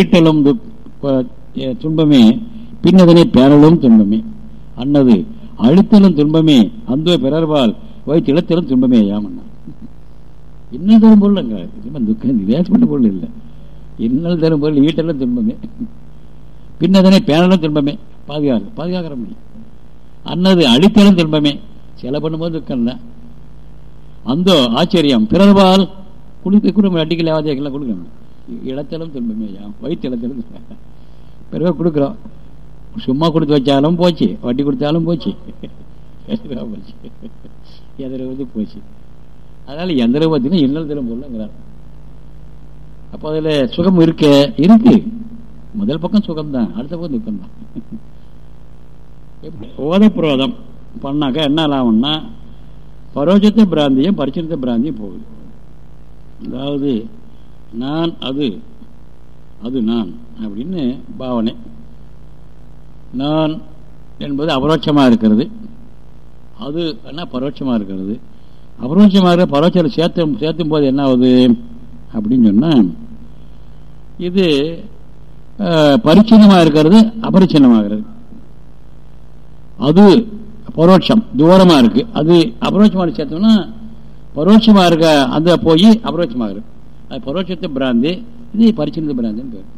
ஈட்டலும் துன்பமே பின்னதனை பேரலும் துன்பமே. அன்னது அழித்தலும் துன்பமே அந்த பிறர்வால் வைத்திழத்தலும் துன்பமே யாமன்னா இன்னல் தரும் பொருளுங்க துக்கம் லேசப்பட்ட பொருள் இல்லை. இன்னல் தரும் பொருள் ஈட்டலும் துன்பமே. பின்னதனை பேரலும் துன்பமே. பாதுகாக்க பாதுகாக்கிற முடியும் அன்னது அழித்தலும் துன்பமே. சில பண்ணும்போது துக்கம் தான் அந்த ஆச்சரியம் பிறர்வால் குளிக்க குடும்பம் அடிக்கல லேவாதியெல்லாம் கொடுக்கணும் இடத்திலும் துன்பமே. வயிற்று இடத்திலும் பிறகு கொடுக்குறோம். சும்மா கொடுத்து வச்சாலும் போச்சு. வட்டி கொடுத்தாலும் போச்சு. போச்சு. எதிர போச்சு. அதனால எந்த பார்த்தீங்கன்னா இன்னல் தினம் பொருளுங்கிறார். அப்போ அதில் சுகம் இருக்க இருக்கு. முதல் பக்கம் சுகம்தான். அடுத்த பக்கம் துக்கம் தான் ஓத புரோதம் பண்ணாக்க என்ன லாபம்னா பரோஜத்த பிராந்தியும் பரிசுத்த பிராந்தியும் போகுது. அதாவது நான் அது அது நான் அப்படின்னு பாவனை. நான் என்பது அபரோட்சமாக இருக்கிறது. அது என்ன பரோட்சமாக இருக்கிறது? அபரோட்சமாக இருக்கிற பரோட்சத்தில் சேர்த்தும் சேர்த்தும் போது என்ன ஆகுது? அப்படின்னு சொன்னால் இது பரிச்சின்னமாக இருக்கிறது அபரிச்சின்னமாகிறது அது பரோட்சம் தூரமாக இருக்குது அது அபரோட்சமாக சேர்த்தோம்னா பரோட்சமாக இருக்க அந்த போய் அபரோட்சமாகிறது அது பரோட்சத்தை பிராந்தி இது பரிச்சின்னத பிராந்தின்னு பேர்.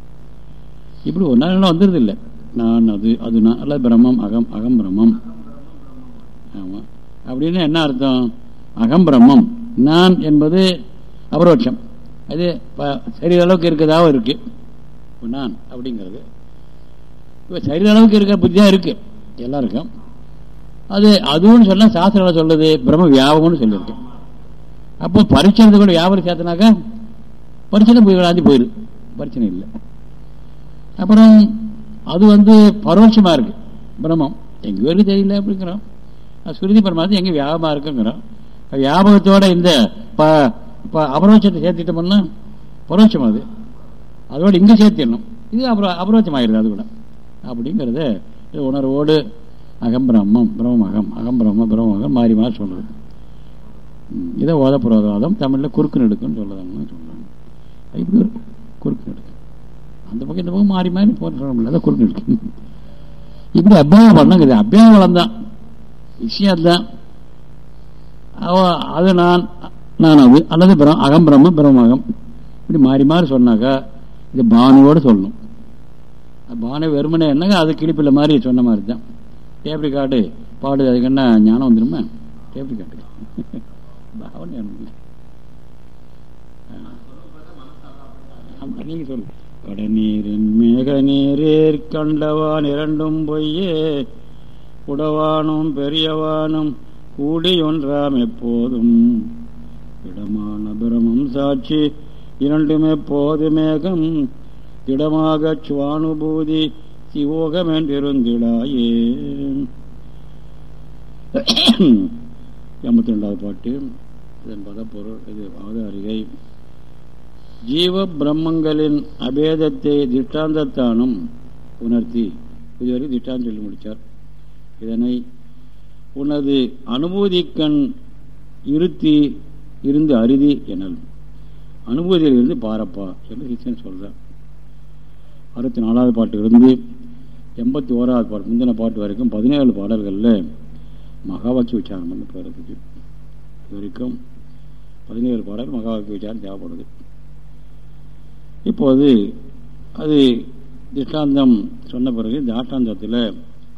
இப்படி ஒன்றா வந்துடுது இல்லை. நான் அது அது நான் அல்லது பிரம்மம் அகம் அகம் பிரம்மம். ஆமாம் அப்படின்னு என்ன அர்த்தம்? அகம் பிரம்மம். நான் என்பது அபரோட்சம். அது சரி அளவுக்கு இருக்குது இருக்கு. நான் அப்படிங்கிறது. இப்போ சரி அளவுக்கு இருக்க புத்தியாக இருக்கு. எல்லாருக்கும். அது அதுவும் சொன்னால் சாஸ்திரம் சொல்லுது பிரம்ம வியாபகம்னு சொல்லியிருக்கு. அப்போ பரிச்சனத்தை கூட வியாபாரம் சேர்த்தனாக்கா பரிச்சனை போய் விளாந்தி போயிரு. பிரச்சனை இல்லை. அப்புறம் அது வந்து பரோட்சமாக இருக்கு. பிரம்மம். எங்கள் வேறு தெரியல அப்படிங்கிறோம் சுருதி பரமாத்மா எங்கே வியாபகமாக இருக்குங்கிறோம் வியாபகத்தோட இந்த அபரோட்சத்தை சேர்த்துட்டோம்னா பரோட்சம் அது. அதோட இங்கே சேர்த்திடணும். இது அப்புறம் அபரோட்சமாகிடுது அது கூட. அப்படிங்கிறத உணர்வோடு அகம் பிரம்மம் பிரம்ம அகம் அகம் மாறி மாறி சொல்றது. இதை ஓத புரோதவாதம் தமிழில் குறுக்கு நெடுக்குன்னு சொல்லதாங்கன்னு சொல்றாங்க. இப்படி ஒரு குறுக்கு நெடுக்கு அந்த பக்கம் இந்த பக்கம் மாறி மாறி போன சொல்ல குறுக்கு நெடுக்கு இப்படி அபியாயம் பண்ணுங்க வளம் வளர்ந்தான். விஷயம் தான் அது நான் நான் அது அல்லது அகம் பிரம்ம பிரம்மகம். இப்படி மாறி மாறி சொன்னாக்கா இது பானுவோடு சொல்லணும் பானை வெறுமனே என்னங்க அது கிளிப்பில் மாதிரி சொன்ன மாதிரி தான். டேப்ரி காட்டு பாடு அதுக்கு என்ன ஞானம் வந்துருமா? டேப்ரி காட்டு பாவனை நீங்க சொல்லு கடநீரின் மேக கண்டவான் இரண்டும் பொய்யே. உடவானும் பெரியவானும் கூடி ஒன்றாம் எப்போதும். இடமான பிரமம் சாட்சி இரண்டுமே போது மேகம்? திடமாக சுவானுபூதி சிவோகம் என்றிருந்திடாயே. எண்பத்தி ரெண்டாவது பாட்டு. இதன் பதப்பொருள் இது அவதாரிகை ஜீவ பிரம்மங்களின் அபேதத்தை திட்டாந்தத்தானும் உணர்த்தி இதுவரை திஷ்டாந்தம் சொல்லி முடித்தார். இதனை உனது அனுபூதிக்கண் இருத்தி இருந்து அருதி எனல். அனுபூதியில் இருந்து பாரப்பா என்று சிஷன் சொல்கிறேன் அறுபத்தி நாலாவது பாட்டு இருந்து எண்பத்தி ஓராவது பாட்டு முந்தின பாட்டு வரைக்கும் பதினேழு பாடல்களில் மகாவாக்கிய விசாரம் வந்து போகிறதுக்கு இது வரைக்கும் பதினேழு பாடல் மகாவாக்கிய விசாரம் தேவைப்படுது. இப்போது அது திஷ்டாந்தம் சொன்ன பிறகு தாஷ்டாந்தத்தில்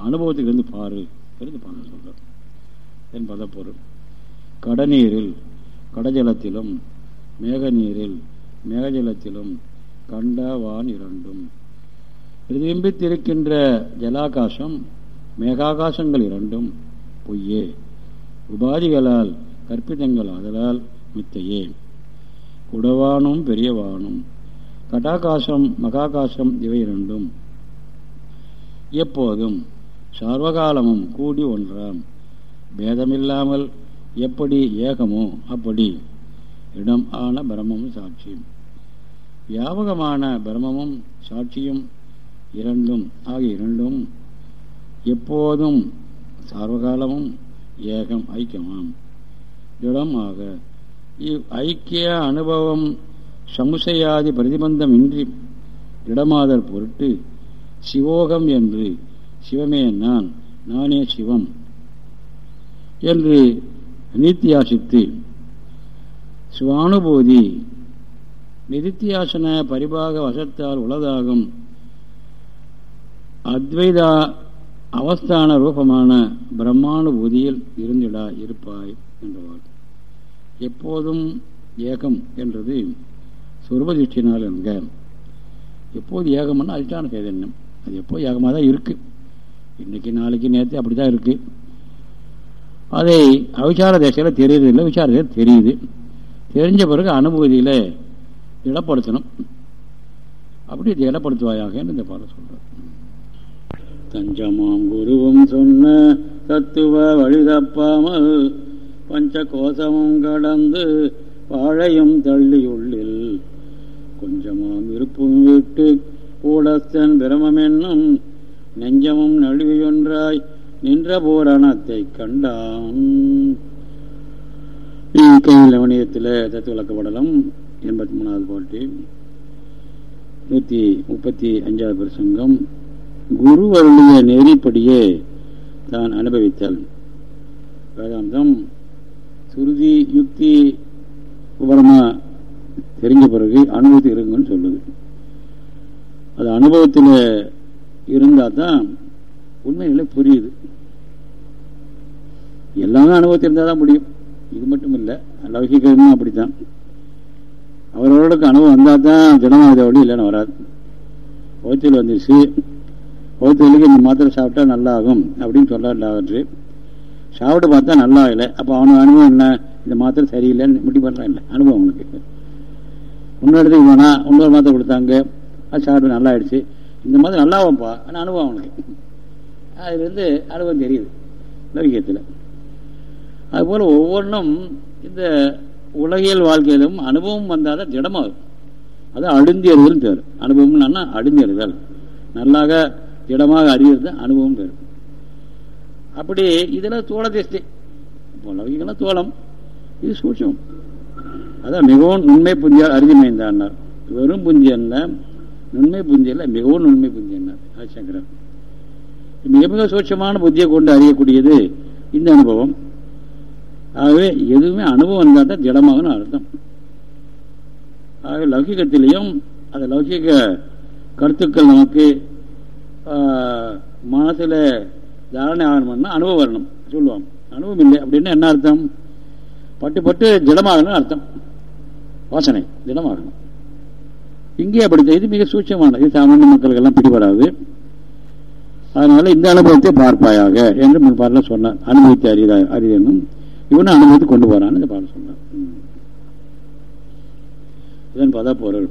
அனுபவத்துக்கு இருந்து பாரு இருந்து பாரு சொல்கிறார் என் பதப்பொருள். கடநீரில் கடஜலத்திலும் மேக நீரில் மேகஜலத்திலும் கண்டவான் இரண்டும். பிரதிபிம்பித்திருக்கின்ற ஜலாகாசம் மேகாகாசங்கள் இரண்டும். பொய்யே. உபாதிகளால் கற்பிதங்கள் ஆதலால் மித்தையே. குடவானும் பெரியவானும் கட்டாகாசம் மகாகாசம் இவை இரண்டும். எப்போதும் சர்வகாலமும் கூடி ஒன்றாம். பேதமில்லாமல் எப்படி ஏகமோ அப்படி. இடம் ஆன பிரம்மமும் சாட்சியும் வியாபகமான பிரம்மமும் சாட்சியும் இரண்டும் ஆகிய இரண்டும் எப்போதும் சர்வகாலமும் ஏகம் ஐக்கியமாம். திடமாக இவ் ஐக்கிய அனுபவம் சமுசையாதி பிரதிபந்தம் இன்றி இடமாதல் பொருட்டு சிவோகம் என்று சிவமே நான் நானே சிவம் என்று நித்தியாசித்து சுவானுபூதி நிதித்தியாசன பரிபாக வசத்தால் உளதாகும் அத்வைதா அவஸ்தான ரூபமான பிரம்மானுபூதியில் இருந்திடா இருப்பாய் என்றவாள். எப்போதும் ஏகம் என்றது சுரபதிஷ்டினால் என்க. எப்போது ஏகம்னா அதிஷ்டான சைதன்யம். அது எப்போது ஏகமாக தான் இருக்கு. இன்னைக்கு நாளைக்கு நேற்று அப்படி தான் இருக்கு. அதை அவிசார தேசத்தில் தெரியுது இல்லை விசார தேசம் தெரியுது. தெரிஞ்ச பிறகு அனுபூதியில் திடப்படுத்தணும். அப்படி திடப்படுத்துவாயாக இந்த பாடம் சொல்கிறார் தஞ்சமாம் குருவும் சொன்ன தத்துவ வழிதப்பாமல் பஞ்ச கோஷமும் கடந்து வாழையும் தள்ளியுள்ளில் நெஞ்சமாம் இருப்பும் விட்டு கூடத்தன் பிரமமென்னும் நெஞ்சமும் நழுவியொன்றாய் நின்ற பூரணத்தை கண்டான். லவணியத்தில் தத்துவ விளக்கப்படலாம் எண்பத்தி மூணாவது பாட்டு. நூற்றி முப்பத்தி அஞ்சாவது பிரசங்கம். குரு அருளிய நெறிப்படியே தான் அனுபவித்தல். வேதாந்தம் சுருதி யுக்தி உபரமாக தெரிஞ்ச பிறகு அனுபவத்தில் இருங்கன்னு சொல்லுது. அது அனுபவத்தில் இருந்தால் தான் உண்மைகளை புரியுது. எல்லாமே அனுபவத்தில் இருந்தால் தான் முடியும். இது மட்டும் இல்லை லௌகிகமும் அப்படித்தான். அவரவர்களுக்கு அனுபவம் வந்தால் தான் தினமாத வழி இல்லைன்னு வராது. பௌத்தியில் வந்துருச்சு. ஓத்திலுக்கு இந்த மாத்திரை சாப்பிட்டா நல்லா ஆகும் அப்படின்னு சொல்லாட்டு சாப்பிட்டு பார்த்தா நல்லா இல்லை அப்போ அவனுக்கு அனுபவம் என்ன? இந்த மாத்திரை சரியில்லைன்னு முடி பண்ணுறான் இல்லை. அனுபவம் அவனுக்கு. இன்னொரு இடத்துக்கு போனா இன்னொரு மாதம் கொடுத்தாங்க. அது சாப்பிட்டு நல்லா ஆயிடுச்சு இந்த மாதிரி நல்லாவும்ப்பா. ஆனால் அனுபவம் அவனுக்கு. அதுலேருந்து அனுபவம் தெரியுது. லௌகியத்தில் அதுபோல் ஒவ்வொன்றும் இந்த உலகியல் வாழ்க்கையிலும் அனுபவம் வந்தால் தான் திடமாகும் அது அழுந்தியறுதல் பேர். அனுபவம்னா அழுந்தியறுதல் நல்லாக திடமாக அறிகிறது அனுபவம் பேர். அப்படி இதில் தோள திஷ்டி இப்போ லௌகிகெல்லாம் தோளம் இது சூட்சம். அதான் மிகவும் நுண்மை புந்தியால் அருதிமைந்தார் வெறும் புந்தி அல்ல நுண்மை புந்தி அல்ல மிகவும் நுண்மை புந்தி என்னார் ஆதிசங்கரன் மிக மிக சூட்சமான புத்தியை கொண்டு அறியக்கூடியது இந்த அனுபவம். ஆகவே எதுவுமே அனுபவம் இருந்தால் தான் திடமாகனு அர்த்தம். ஆகவே லௌகிகத்திலையும் அந்த லௌகிக கருத்துக்கள் நமக்கு மனசில் தாரணை ஆகணும்னா அனுபவம் வரணும் சொல்லுவாங்க. அனுபவம் இல்லை அப்படின்னா என்ன அர்த்தம்? பட்டு பட்டு திடமாகணும் அர்த்தம். வாசனை திடமாகணும் இங்கே அப்படி இது மிக சூட்சமானது இது சாமானிய மக்களுக்கெல்லாம் பிடிபடாது. அதனால இந்த அனுபவத்தை பார்ப்பாயாக என்று முன்பாரில் சொன்னார் அனுபவித்து அறித அறிதனும் இவனும் அனுபவித்து கொண்டு போறான்னு இந்த பாடல் சொன்னார். இதன் பத பொருள்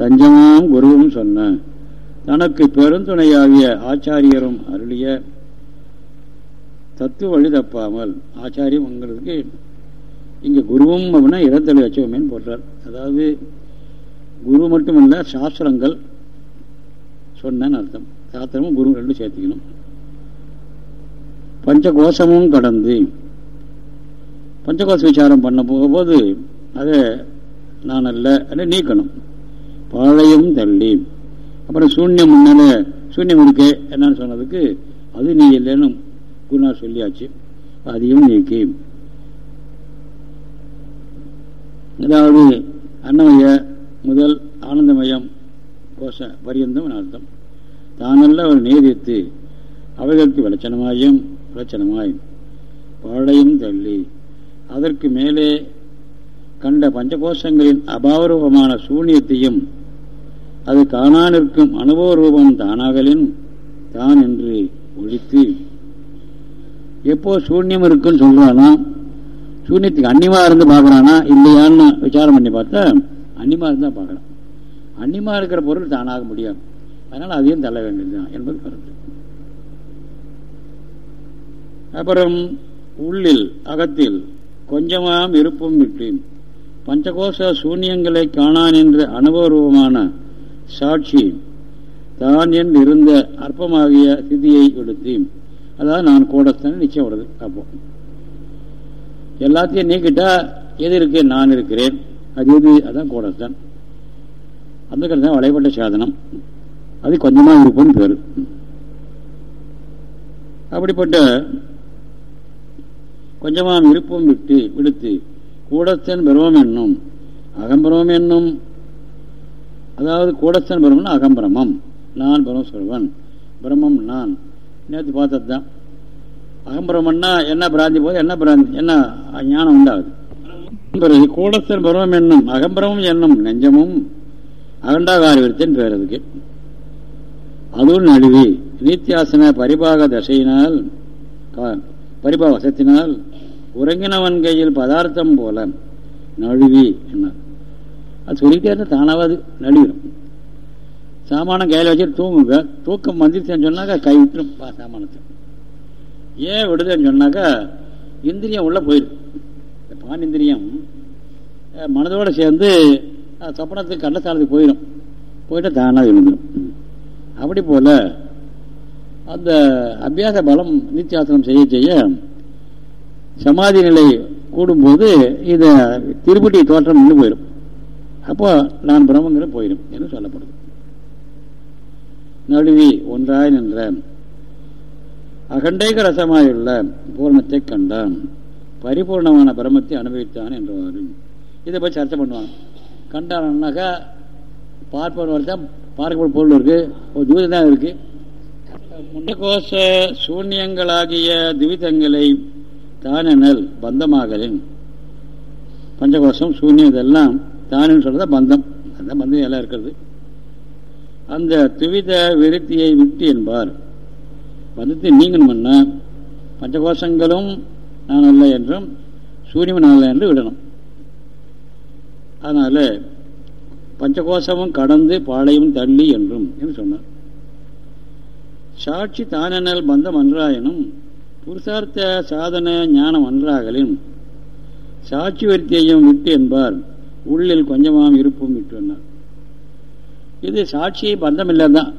தஞ்சமாம் குருவும் சொன்ன தனக்கு பெருந்துணையாகிய ஆச்சாரியரும் அருளிய தத்துவ வழி தப்பாமல் ஆச்சாரியம்ங்கிறதுக்கு இங்கே குருவும் அப்படின்னா இடத்தலை வச்சவமேன்னு போடுறார். அதாவது குரு மட்டுமல்ல சாஸ்திரங்கள் சொன்னேன்னு அர்த்தம். சாஸ்திரமும் குரு ரெண்டும் சேர்த்துக்கணும். பஞ்சகோஷமும் கடந்து பஞ்சகோஷ விசாரம் பண்ண போகும்போது அதை நான் அல்ல நீக்கணும். பழையும் தள்ளி. அப்புறம் சூன்யம் முன்னால சூன்யம் இருக்கே என்னன்னு சொன்னதுக்கு அது நீ இல்லைன்னு குருநாள் சொல்லியாச்சு. அதையும் நீக்கி. அதாவது அன்னமய முதல் ஆனந்தமயம் கோஷ பரியந்தம் அர்த்தம். தானல்ல அவர் நீதித்து அவைகளுக்கு விளச்சனமாயும் விளச்சனமாயும் பாழையும் தள்ளி அதற்கு மேலே கண்ட பஞ்சகோஷங்களின் அபாவரூபமான சூன்யத்தையும் அது காணானிருக்கும் அனுபவ ரூபம் தானாகலின் தான் என்று ஒழித்து எப்போ சூன்யம் இருக்குன்னு சொல்றானா? சூன்யத்துக்கு அன்னிமா இருந்து பார்க்கறானா இல்லையான்னு விசாரம் பண்ணி பார்த்தா அன்னிமா இருந்தால் பார்க்கலாம். அன்னிமா இருக்கிற பொருள் தானாக முடியாது. அதனால அதையும் தள்ள வேண்டியதுதான் என்பது கருத்து. அப்புறம் உள்ளில் அகத்தில் கொஞ்சமாம் இருப்பும் விட்டு பஞ்சகோஷ சூன்யங்களை காணான் என்ற அனுபவரூபமான சாட்சி தான் என்று இருந்த அற்பமாகிய ஸ்திதியை எடுத்து அதாவது நான் கூடஸ்தான் நிச்சயம் வருது அப்போ. எல்லாத்தையும் நீக்கிட்டா எது இருக்கு? நான் இருக்கிறேன். அது எது? அதான் கூடஸ்தான். அந்த கருத்து வளைபட்ட சாதனம். அது கொஞ்சமாக இருப்போம்னு பேர். அப்படிப்பட்ட கொஞ்சமாம் இருப்பும் விட்டு விடுத்து கூடத்தன் பிரமம் என்னும் அகம்பிரமம் என்னும் அதாவது கூடத்தன் பிரமம் அகம்பிரமம். நான் பரமஸ்வரவன் பிரம்மம் நான். நேற்று பார்த்தது தான் அகம்பிரமன்னா என்ன பிராந்தி போது என்ன பிராந்தி? என்ன ஞானம் உண்டாகுது? பிறகு கூடத்தன் பிரமம் என்னும் அகம்பிரமும் என்னும் நெஞ்சமும் அகண்டாகார விருத்தின் பேர் அதுக்கு அதுவும் நடுவி. நீத்தியாசன பரிபாக தசையினால் பரிபாக வசத்தினால் உறங்கினவன் கையில் பதார்த்தம் போல நழுவி என்ன அது சொல்லிட்டே இருந்தால் தானாவது நழுவிடும். சாமானம் கையில் வச்சு தூங்குங்க. தூக்கம் வந்துருச்சுன்னு சொன்னாக்கா கை விட்டுரும் சாமானத்தை. ஏன் விடுதுன்னு சொன்னாக்கா இந்திரியம் உள்ளே போயிடும் பான் இந்திரியம் மனதோடு சேர்ந்து சொப்பனத்துக்கு கண்டஸ்தானத்துக்கு போயிடும் போயிட்டு தானாக எழுந்துடும் அப்படி போல அந்த அபியாச பலம் நித்தியாசனம் செய்ய செய்ய சமாதி நிலை கூடும்போது இந்த திருப்பட்டி தோற்றம் நின்று போயிடும் அப்போ நான் பிரம்மங்கிற போயிடும் என்று சொல்லப்படுது. நடுவி ஒன்றாய் நின்றேன் அகண்டைக ரசமாயுள்ள பூர்ணத்தை கண்டான். பரிபூர்ணமான பிரமத்தை அனுபவித்தான் என்றவாறு. இதை போய் சர்ச்சை பண்ணுவாங்க கண்டானாக்கா பார்ப்பவர் ஒருத்தன் பார்க்கப்படும் பொருள் இருக்கு. ஒரு தூரம் தான் இருக்கு. முண்டகோஷ சூன்யங்களாகிய துவிதங்களை தானெனல் பந்தமாகலின். பஞ்சகோஷம் சூன்யம் இதெல்லாம் தானு சொல்றத பந்தம். அந்த பந்தம் எல்லாம் இருக்கிறது. அந்த துவித விருத்தியை விட்டு என்பார். பந்தத்தை நீங்கணும்னா பஞ்சகோஷங்களும் நான் அல்ல என்றும் சூரியமும் நான் அல்ல என்று விடணும். அதனால பஞ்சகோஷமும் கடந்து பாளையும் தள்ளி என்றும் என்று சொன்னார். சாட்சி தானெனல் பந்தம் அன்றாயினும் புருஷார்த்த சாதன ஞானம் அன்றாகலின் சாட்சி வருத்தியையும் விட்டு என்பார். உள்ளில் கொஞ்சமாம் இருப்பும் விட்டு என்னார் இது சாட்சி பந்தம் இல்லைதான்.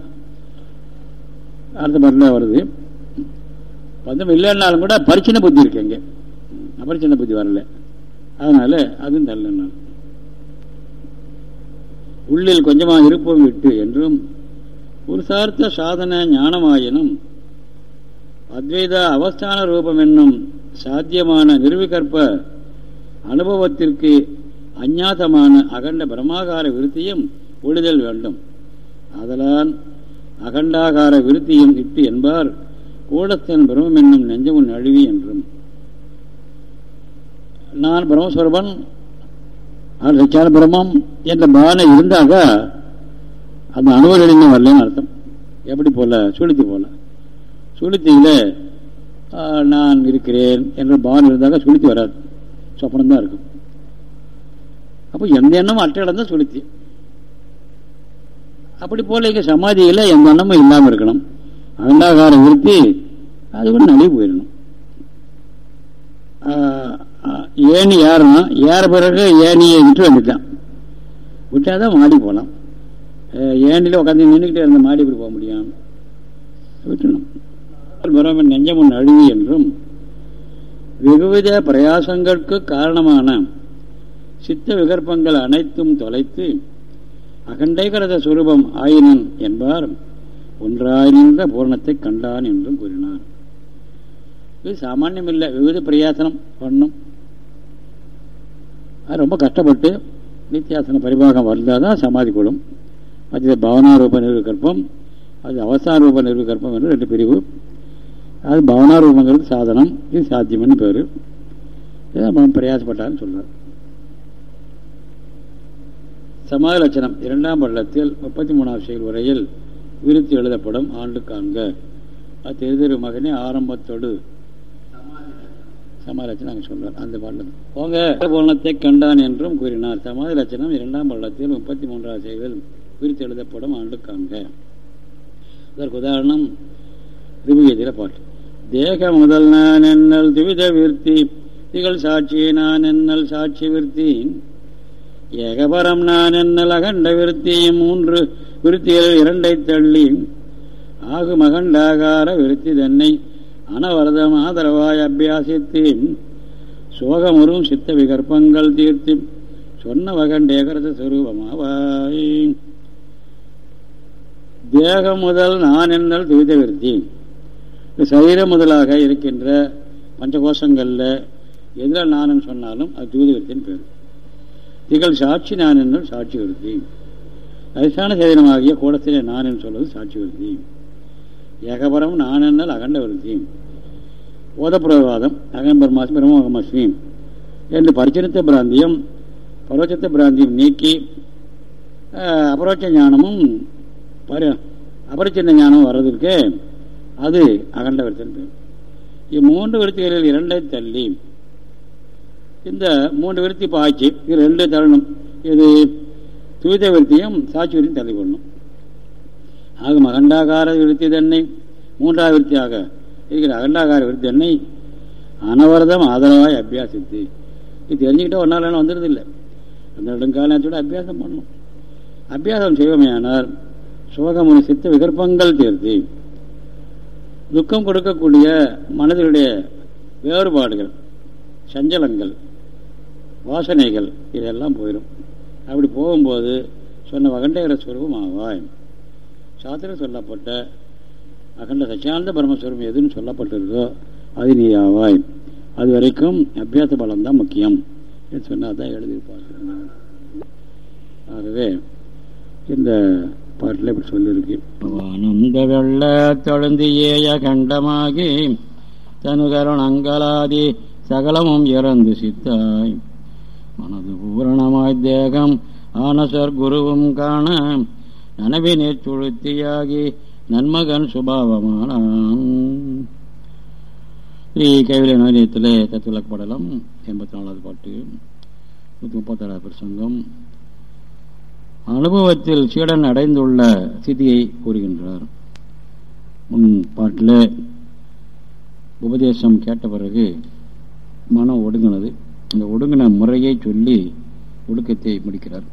அடுத்த பாட்டில் வருது. பந்தம் இல்லைன்னாலும் கூட பரிச்சின புத்தி இருக்கு அங்கே அபரிச்சின புத்தி வரல. அதனால அதுவும் தள்ளனார் உள்ளில் கொஞ்சமாக இருப்போம் விட்டு என்றும் புருஷார்த்த சாதன ஞானமாயினும் அத்வைத அவஸ்தான ரூபம் என்னும் சாத்தியமான நிர்விகற்ப அனுபவத்திற்கு அஞ்ஞாதமான அகண்ட பிரமாகார விருத்தியும் ஒழுதல் வேண்டும். அதலான் அகண்டாகார விருத்தியும் திட்டு என்பார் கூடத்தன் பிரமம் என்னும் நெஞ்சமுன் அழுவி என்றும். நான் பிரம்மஸ்வரபன் சச்சார பிரம்மம் என்ற பாவனை இருந்தாக அந்த அனுபவம் வரலன்னு அர்த்தம். எப்படி போல? சுழித்து போல. சுழித்தியில் நான் இருக்கிறேன் என்ற பாவனை இருந்தாக சுழித்து வராது. சொப்பனம் தான் இருக்கும். அப்போ எந்த எண்ணமும் அற்ற இடம் தான் சுழித்தி அப்படி போல இங்க சமாதியில எந்த எண்ணமும் இல்லாமல் இருக்கணும். அகண்டாகார விருத்தி அது கூட நழுவி போயிடணும். ஏணி ஏறணும். ஏற பிறகு ஏணியை விட்டு வந்துட்டான். விட்டாதான் மாடி போகலாம் ஏணியில் உட்காந்து நின்றுக்கிட்டே இருந்த மாடி இப்படி போக முடியும்? விட்டணும் பிரமன் நெஞ்சமுன் அழுவி என்றும் வெகுவித பிரயாசங்களுக்கு காரணமான சித்த விகற்பங்கள் அனைத்தும் தொலைத்து அகண்டைகரத சுரூபம் ஆயினன் என்பார். ஒன்றாயிருந்த பூரணத்தை கண்டான் என்றும் கூறினார். இது சாமானியம் இல்லை விவித பிரயாசனம் பண்ணும். அது ரொம்ப கஷ்டப்பட்டு நித்தியாசன பரிபாகம் வந்தால் தான் சமாதி கூடும். அது பவனாரூப நிர்விகற்பம் அது அவசாரூப நிர்விகற்பம் என்று ரெண்டு பிரிவு. அது பவனாரூபங்கிறது சாதனம் இது சாத்தியம்னு பேர். இதை பிரயாசப்பட்டான்னு சொல்கிறார் சமாத லட்சணம் இரண்டாம் பள்ளத்தில் முப்பத்தி மூணாம் செயல் உரையில் விருத்தி எழுதப்படும் ஆண்டு காண்க. அது மகனே ஆரம்பத்தோடு. சமாதி லட்சணம் அங்கே சொல்றார் அந்த பாடல் போங்க. போலத்தை கண்டான் என்றும் கூறினார். சமாதி லட்சணம் இரண்டாம் பள்ளத்தில் முப்பத்தி மூன்றாம் செய்தியில் விருத்தி எழுதப்படும் ஆண்டு காண்க. அதற்கு உதாரணம் ரிபுகீதியில பாட்டு. தேக முதல் நான் என்னல் துவித விருத்தி திகழ் சாட்சியை நான் என்னல் சாட்சி விருத்தின் ஏகபரம் நான் என்னல் அகண்ட விருத்தியும் மூன்று விருத்திகள் இரண்டை தள்ளி ஆகு மகண்டாகார விருத்தி தன்னை அனவரதம் ஆதரவாய் அபியாசித்து சோகமுறும் சித்த விகற்பங்கள் தீர்த்து சொன்ன வகண்டேகரத சுரூபமாவாய். தேகம் முதல் நான் என்னல் துவித விருத்தி. சரீரம் முதலாக இருக்கின்ற பஞ்சகோஷங்களில் எதில் நான் சொன்னாலும் அது துவித விருத்தின் பேர். திகழ் சாட்சி நான் என்றும் சாட்சி விருத்தி. அதிஷ்டான சேதனமாகிய கூடத்திலே நான் என்று சொல்வது சாட்சி வருத்தி. ஏகபரம் நான் என்றால் அகண்ட விருத்தி. ஓதப்பிரவாதம் அகன் பரமாசி பிரம்மோகமஸ்மி என்று பரிச்சரித்த பிராந்தியம் பரோட்சத்த பிராந்தியம் நீக்கி அபரோட்ச ஞானமும் அபரிச்சின்ன ஞானம் வர்றதுக்கு அது அகண்ட விருத்தன் பேர். இம்மூன்று விருத்திகளில் இரண்டை தள்ளி இந்த மூன்று விருத்தி பாய்ச்சி இது ரெண்டு தள்ளணும் இது துவித விருத்தியும் சாட்சி விருத்தியும் தள்ளி கொள்ளணும் ஆக மகண்டாகார விருத்தி தன்னை மூன்றாவது விருத்தியாக இருக்கிற அகண்டாகார விருத்தி தன்னை அனவரதம் ஆதரவாய் அபியாசித்து. இது தெரிஞ்சுக்கிட்டால் ஒரு நாள் வந்துடுது இல்லை. அந்த நெடுங்காலத்தோட அபியாசம் பண்ணணும். அபியாசம் செய்வோமே ஆனால் சித்த விகற்பங்கள் தீர்த்தி துக்கம் கொடுக்கக்கூடிய மனதினுடைய வேறுபாடுகள் சஞ்சலங்கள் வாசனைகள் இதெல்லாம் போயிடும். அப்படி போகும்போது சொன்ன அகண்டகர ஸ்வரூபம் ஆவாய். சாத்திரம் சொல்லப்பட்ட அகண்ட சச்சியானந்த பரமஸ்வரம் எதுன்னு சொல்லப்பட்டிருக்கோ அது நீ ஆவாய். அது வரைக்கும் அபியாச பலம் தான் முக்கியம். என்று சொன்னால் தான் எழுதியிருப்பாங்க ஆகவே இந்த பாட்டில் இப்படி சொல்லியிருக்கு. ஆனந்த வெள்ள தொழுந்தியேய கண்டமாகி அங்கலாதி சகலமும் இறந்து சித்தாய். மனது பூரணமாய் தேகம் ஆனசர் குருவும் காண நனவினை சுழுத்தியாகி நன்மகன் சுபாவமானான். ஸ்ரீ கைவிலை நிலையத்திலே தத்துவிளக்கப்படலாம் எண்பத்தி நாலாவது பாட்டு. நூற்றி முப்பத்தாறாவது பிரசங்கம். அனுபவத்தில் சீடன் அடைந்துள்ள ஸ்திதியை கூறுகின்றார். முன் பாட்டில் உபதேசம் கேட்ட பிறகு மனம் ஒடுங்கினது. இந்த ஒடுங்கின முறையை சொல்லி ஒடுக்கத்தை முடிக்கிறார்.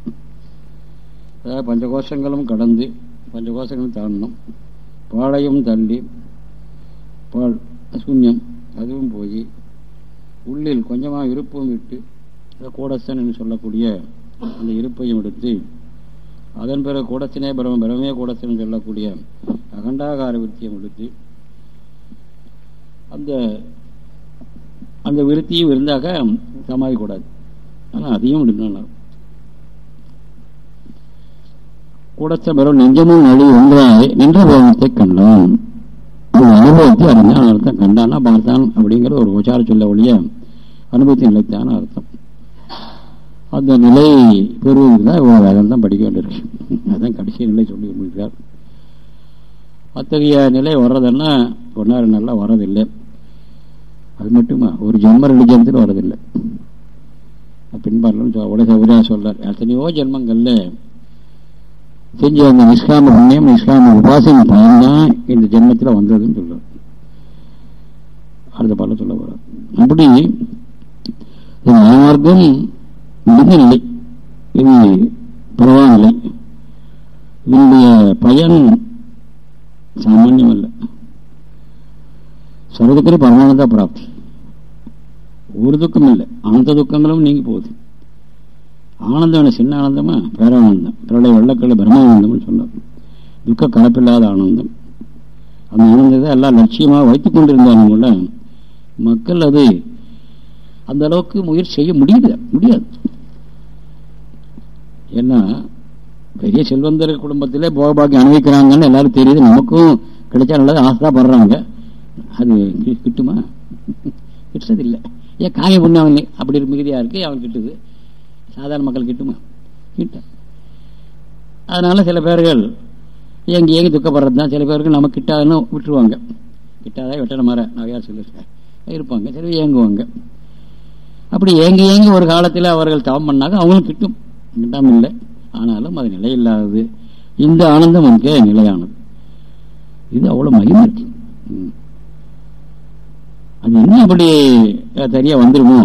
அதாவது பஞ்சகோஷங்களும் கடந்து பஞ்சகோஷங்களும் தாண்டணும். பாளையும் தள்ளி பால் சூன்யம் அதுவும் போய் உள்ளில் கொஞ்சமாக இருப்பும் விட்டு கூடஸ்தன் என்று சொல்லக்கூடிய அந்த இருப்பையும் எடுத்து அதன் பிறகு கூடத்தினே பிரம பிரமே கூடத்தின் சொல்லக்கூடிய அகண்டாகார விருத்தியம் எடுத்து அந்த அந்த விருத்தியும் இருந்தாக்க சமாளிக்கூடாது ஆனால் அதையும் இருந்தாலும் கூடத்த பெறும் நெஞ்சமும் நழி ஒன்றாய் நின்ற போகத்தை கண்டான். அனுபவத்தை அறிந்தான் அர்த்தம். கண்டானா பார்த்தான் அப்படிங்கிற ஒரு உச்சார சொல்ல ஒழிய அனுபவத்தை நிலைத்தான அர்த்தம். அந்த நிலை பெறுவதற்கு தான் இவ்வளோ வேதம் தான் படிக்க வேண்டியிருக்கு. அதுதான் கடைசி நிலை சொல்லி கொண்டிருக்கிறார் அத்தகைய நிலை வர்றதுன்னா ஒன்னாறு நல்லா வர்றதில்லை. அது மட்டுமா? ஒரு ஜென்ம ரெண்டு ஜென்மத்தில் வர்றதில்லை பின்பாடலும் உலக உரையா சொல்றார். எத்தனையோ ஜென்மங்கள்ல செஞ்ச அந்த நிஷ்காம புண்ணியம் நிஷ்காம உபாசனை பயன்தான் இந்த ஜென்மத்தில் வந்ததுன்னு சொல்றார். அடுத்த பாடல சொல்ல போறார். அப்படி மார்க்கம் முடிந்த நிலை இது பரவாயில்லை. இதனுடைய பயன் சாமான்யம் இல்லை சர்வதுக்கிற பரமானந்த பிராப்தி. ஒரு துக்கம் இல்லை. அனந்த துக்கங்களும் நீங்கி போகுது. ஆனந்தம் சின்ன ஆனந்தமா பேரானந்தம் பிரளய வெள்ளக்கல்ல பிரம்மானந்தம்னு சொன்னார் துக்க கலப்பில்லாத ஆனந்தம். அந்த ஆனந்தத்தை எல்லாம் லட்சியமாக வைத்துக் கொண்டிருந்தாலும் கூட மக்கள் அது அந்த அளவுக்கு முயற்சி செய்ய முடியல. முடியாது. ஏன்னா பெரிய செல்வந்தர் குடும்பத்திலே போகபாக்கி அனுபவிக்கிறாங்கன்னு எல்லாரும் தெரியுது. நமக்கும் கிடைச்சா நல்லது. ஆசைப்படுறாங்க. அது கிட்டுமா? கிட்டதில்லை ஏன் காமி அவன் அப்படி மிகுதியாக இருக்கு அவன் கிட்டுது. சாதாரண மக்கள் கிட்டுமா? கிட்ட. அதனால சில பேர்கள் எங்க ஏங்கி துக்கப்படுறது தான். சில பேருக்கு நம்ம கிட்டாதுன்னு விட்டுருவாங்க. கிட்டாதான் வெட்டன மாதிரி நிறையா சொல்லியிருக்கேன் இருப்பாங்க சில ஏங்குவாங்க. அப்படி ஏங்கி ஏங்கி ஒரு காலத்தில் அவர்கள் தவம் பண்ணாக்க அவங்களும் கிட்டும். கிட்டாம இல்லை. ஆனாலும் அது நிலையில்லாதது. இந்த ஆனந்தம் நமக்கு நிலையானது. இது அவ்வளவு மகிமை இருக்கு அது இன்னும் அப்படி சரியா வந்துருமோ?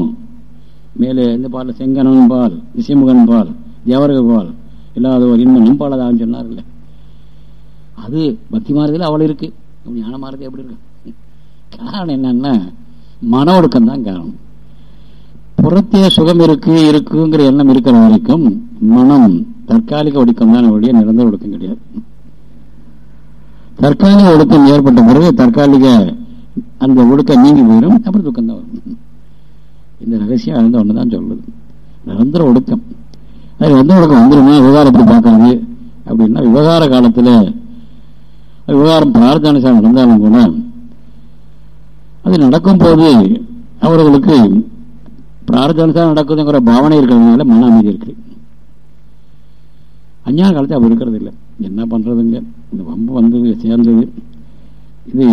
மேலே இந்த பால்? செங்கனன் பால் திசைமுகன் பால் தேவரக பால். இல்லாத ஒரு இன்னும் நம்பாளதான்னு சொன்னார்ல. அது பக்தி மாறுதல் அவ்வளவு இருக்கு. ஞான மாறுது எப்படி இருக்கு? காரணம் என்னன்னா மன ஒடுக்கம் தான் காரணம். புறத்தே சுகம் இருக்கு இருக்குங்கிற எண்ணம் இருக்கிற வரைக்கும் மனம் தற்காலிக ஒடுக்கம் தான் ஒழிய நிரந்தர ஒடுக்கம் கிடையாது. தற்காலிக ஒடுக்கம் ஏற்பட்ட பிறகு தற்காலிக அந்த ஒழுக்கம் நீங்கி போயிடும் அப்புறம் துக்கம் தான் வரும். இந்த ரகசியம் அந்த ஒன்று தான் சொல்லுது. நிரந்தர ஒடுக்கம். அது எந்த ஒழுக்கம் வந்துருமா விவகாரம் எப்படி பார்க்கறது அப்படின்னா விவகார காலத்தில் விவகாரம் பிரார்த்தனை நடந்தாலும் கூட அது நடக்கும் போது அவர்களுக்கு பிரார்த்தனுசாரம் நடக்குதுங்கிற பாவனை இருக்கிறதுனால மன அமைதி இருக்கு. அஞ்ஞான காலத்தில் அப்படி இருக்கிறது இல்லை. என்ன பண்றதுங்க? இந்த வம்பு வந்தது சேர்ந்தது. இது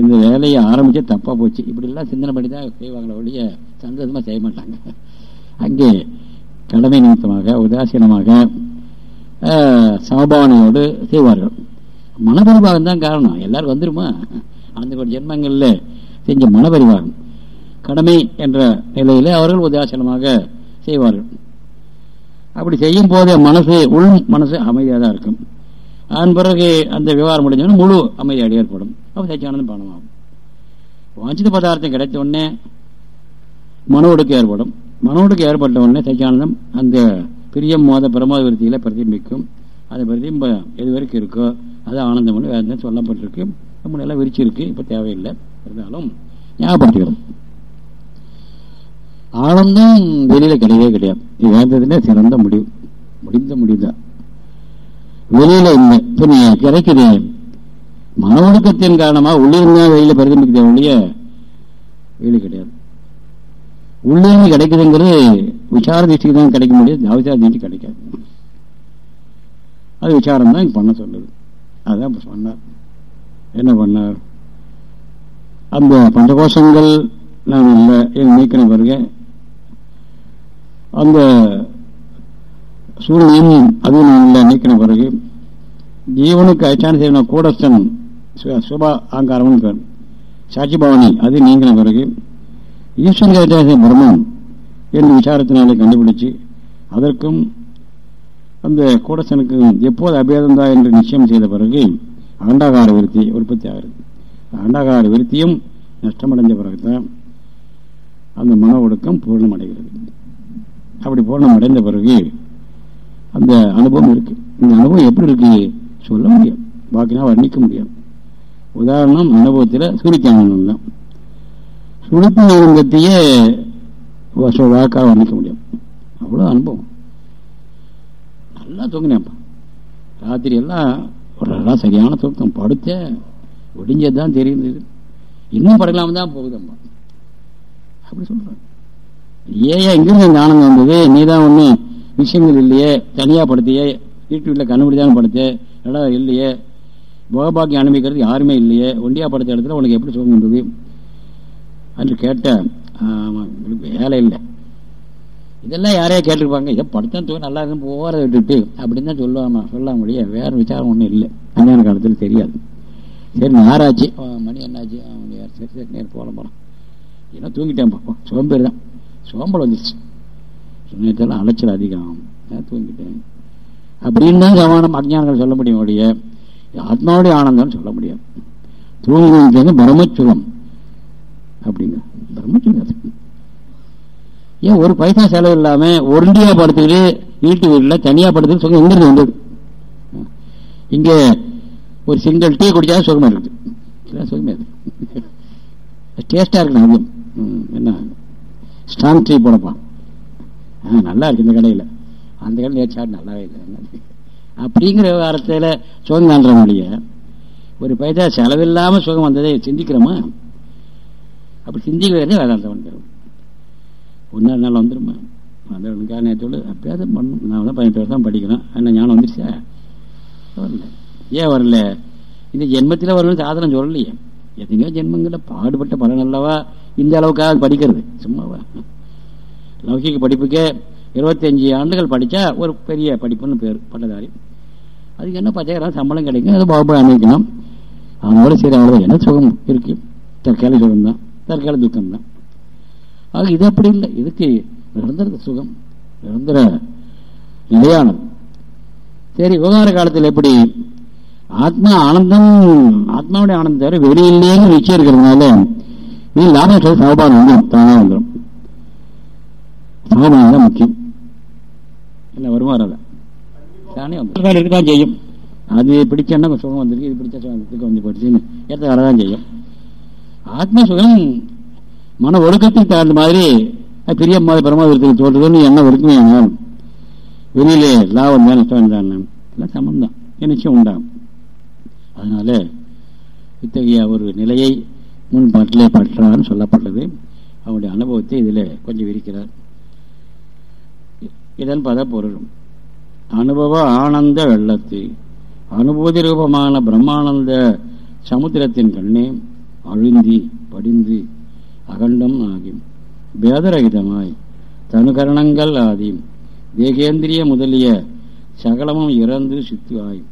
இந்த வேலையை ஆரம்பிச்சே தப்பா போச்சு. இப்படிலாம் சிந்தனை பண்ணி தான் செய்வாங்களே ஒழிய சந்தோஷமா செய்ய மாட்டாங்க. அங்கே கடமை நிமித்தமாக உதாசீனமாக சமபாவனையோடு செய்வார்கள். மனபரிவாகம் தான் காரணம். எல்லாரும் வந்துருமா? அந்த ஒரு ஜென்மங்கள்ல செஞ்ச மனபரிவாகம் கடமை என்ற நிலையில அவர்கள் உதாசீனமாக செய்வார்கள். அப்படி செய்யும் போதே மனசு உள் மனசு அமைதியாக தான் இருக்கும். அதன் பிறகு அந்த விவகாரம் முடிஞ்சோன்னா முழு அமைதியாக ஏற்படும். அப்போ சச்சியானந்தம் பானமாகும் வாஞ்சித பதார்த்தம் கிடைத்த உடனே மனோடுக்கு ஏற்படும் மனோடுக்கு ஏற்பட்ட உடனே சச்சியானந்தம் அந்த பிரியம் மோத பிரமோத விருத்தியில பிரதிபிக்கும் அதை பிரதிபிம்பம் எது வரைக்கும் இருக்கோ அது ஆனந்தம்னு வேதம் சொல்லப்பட்டிருக்கு ரொம்ப நல்லா விரிச்சிருக்கு இப்போ தேவையில்லை இருந்தாலும் ஞாபகப்படுத்திக்கிறோம் ஆனந்தம் வெளியில கிடையவே கிடையாது இது வேந்ததுல சிறந்த முடிவு முடிந்த முடிவுதான் வெளியில இல்லை இப்போ நீ கிடைக்கிறேன் மன ஒழுக்கத்தின் காரணமாக உள்ளிருந்தா வெளியில் பிரதிபிக்குதே ஒழிய வெயில் கிடையாது. உள்ளிருந்து கிடைக்குதுங்கிறது விசார திருஷ்டிக்கு தான் கிடைக்க முடியாது அவசார திருஷ்டி கிடைக்காது. அது விசாரம் தான் பண்ண சொல்லுது. அதான் சொன்னார். என்ன பண்ணார்? அந்த பஞ்சகோஷங்கள் நான் இல்லை நீக்கின பிறகு அந்த சூழ்நிலையும் அதுவும் நான் இல்லை நீக்கின பிறகு ஜீவனுக்கு அச்சான செய்வன கூடஸ்தன் சுபா ஆங்காரமும் பேர் சாட்சி பவனி அது நீங்கின பிறகு ஈஸ்வரன் அச்சான பிரம்மம் என்று விசாரத்தினாலே கண்டுபிடிச்சு அதற்கும் அந்த கூடசனுக்கு எப்போது அபேதந்தா என்று நிச்சயம் செய்த பிறகு அண்டாகார விருத்தி உற்பத்தி ஆகிறது. அண்டாகார விருத்தியும் நஷ்டமடைந்த பிறகுதான் அந்த மன ஒடுக்கம் பூர்ணம் அடைகிறது அப்படி பூர்ணம் அடைந்த பிறகு அந்த அனுபவம் இருக்கு. இந்த அனுபவம் எப்படி இருக்கு? சொல்ல முடியும் பாக்கினா வர்ணிக்க முடியாது. உதாரணம் அனுபவத்தில் சூரிக்கானந்தம் தான் சுழிப்பு ஆனந்தத்தையே வாக்காக வர்ணிக்க முடியும். அவ்வளோ அனுபவம். நல்லா தூங்கினேன்ப்பா ராத்திரி எல்லாம் ஒரு சரியான தூக்கம். படுத்த ஒடிஞ்சதுதான் தெரியுது. இன்னும் படலாம தான் போகுதம்மா அப்படி சொல்றேன் ஏன் எங்கிருந்து இந்த ஆனந்தம் வந்தது? நீ தான் ஒண்ணு விஷயங்கள் இல்லையே. தனியாக படுத்தியே. வீட்டு வீட்டில் கண்டுபிடிச்சாலும் படுத்த. இடம் இல்லையே. போகபாக்கியம் அனுபவிக்கிறது யாருமே இல்லையே. ஒண்டியா படுத்த இடத்துல உனக்கு எப்படி சுகம் வந்தது? என்று கேட்ட வேலை இல்லை. இதெல்லாம் யாரையா கேட்டிருப்பாங்க? இதை படுத்தா தூக்கம் நல்லா இருக்கும் போகிறத விட்டுட்டு அப்படின்னு தான் சொல்லுவாங்க. சொல்ல முடிய வேற விசாரம் ஒன்றும் இல்லை. அஞ்ஞான காலத்தில் தெரியாது. சரி ஆராய்ச்சி மணி என்னாச்சு சரி சரி நேரம் போகலாம் போகலாம் ஏன்னா தூங்கிட்டேன் பார்ப்போம் சோம்பேறி தான். சோம்பல் வந்துருச்சு. நேரத்தெல்லாம் அலைச்சல் அதிகம். தூங்கிட்டேன். அப்படின்னு தான் சமானம் அஜானங்கள் சொல்ல முடியும் ஒழிய ஆத்மாவுடைய ஆனந்தம் சொல்ல முடியாது. தூங்குவது பிரம்மச்சுகம் அப்படிங்க பிரம்மச்சுகம் ஏன் ஒரு பைசா செலவு இல்லாம ஒருண்டியா படுத்துக்கிட்டு வீட்டு வீட்டில் தனியா படுத்துக்கிட்டு சுகம் எங்கிருந்து வந்தது? இங்க ஒரு சிங்கிள் டீ குடிச்சா சுகமா இருக்குது. சுகமே இருக்குது டேஸ்டா இருக்கு அதுவும். என்ன? ஸ்ட்ராங் டீ போடப்பா. நல்லா இருக்கு இந்த கடையில். அந்த கடையில் நேற்று நல்லாவே இல்லை. அப்படிங்கிற விவகாரத்தில் சுகம் காண்ற மொழிய ஒரு பைசா செலவில்லாமல் சுகம் வந்ததை சிந்திக்கிறோமா? அப்படி சிந்திக்கிறதே வேதாந்தம் வந்துடும் ஒன்றா நாள் வந்துடுமா வந்தவனுக்காக நேற்றோடு அப்பயாவது பண்ணும். நான் தான் பதினெட்டு வருஷம் படிக்கிறேன். என்ன ஞானம் வந்துருச்சா? வரல. ஏன் வரல? இந்த ஜென்மத்தில் வரணும்னு சாதனம் சொல்லலையே. எத்தனையோ ஜென்மங்களில் பாடுபட்ட பலன் அல்லவா இந்த அளவுக்காக படிக்கிறது. சும்மாவா? லௌகிக படிப்புக்கே இருபத்தஞ்சி ஆண்டுகள் படித்தா ஒரு பெரிய படிப்புன்னு பேர் பட்டதாரி. அதுக்கு என்ன பத்தாயிரம் சம்பளம் கிடைக்கும் அதை பாபா அனுபவிக்கணும். அவங்களோட சரி அவ்வளோ என்ன சுகம் இருக்கு? தற்கால சுகம் தான். தற்கால துக்கம் தான். ஆக இது அப்படி இல்லை. இதுக்கு நிரந்தர சுகம் நிரந்தர நிலையானது. சரி விவகார காலத்தில் எப்படி? ஆத்மா ஆனந்தம் ஆத்மாவுடைய ஆனந்தம் தவிர வெளியிலேன்னு நிச்சயம் இருக்கிறதுனால நீ லாபம் சொல்ல சமபானம் வந்துடும் தானே வந்துடும் சமபானம் தான் முக்கியம். இல்லை வருமானம் வராத தானே வந்துடும் இருக்கதான் செய்யும் அது பிடிச்சேன்னா சுகம் வந்திருக்கு இது பிடிச்ச சுகத்துக்கு வந்து போயிடுச்சுன்னு ஏற்ற வரதான் செய்யும் ஆத்ம சுகம் மன ஒழுக்கத்துக்கு தகுந்த மாதிரி அது பெரிய மாதிரி பரமாதிரத்துக்கு தோற்றுதுன்னு என்ன ஒழுக்கமே ஆனால் வெளியிலே லாபம் தான் நஷ்டம் தான் எல்லாம் சமம் தான் நிச்சயம் உண்டாகும் அதனால இத்தகைய ஒரு நிலையை முன்பாட்டிலே பற்றான்னு சொல்லப்பட்டது அவனுடைய அனுபவத்தை இதில் கொஞ்சம் விரிக்கிறார் இதன் பத பொருள் அனுபவ ஆனந்த வெள்ளத்து அனுபூதி ரூபமான பிரம்மானந்த சமுத்திரத்தின் கண்ணே அழுந்தி படிந்து அகண்டம் ஆகி பேதரகிதமாய் தனுகரணங்கள் ஆதி தேகேந்திரிய முதலிய சகலமும் இறந்து சித்துவாய்.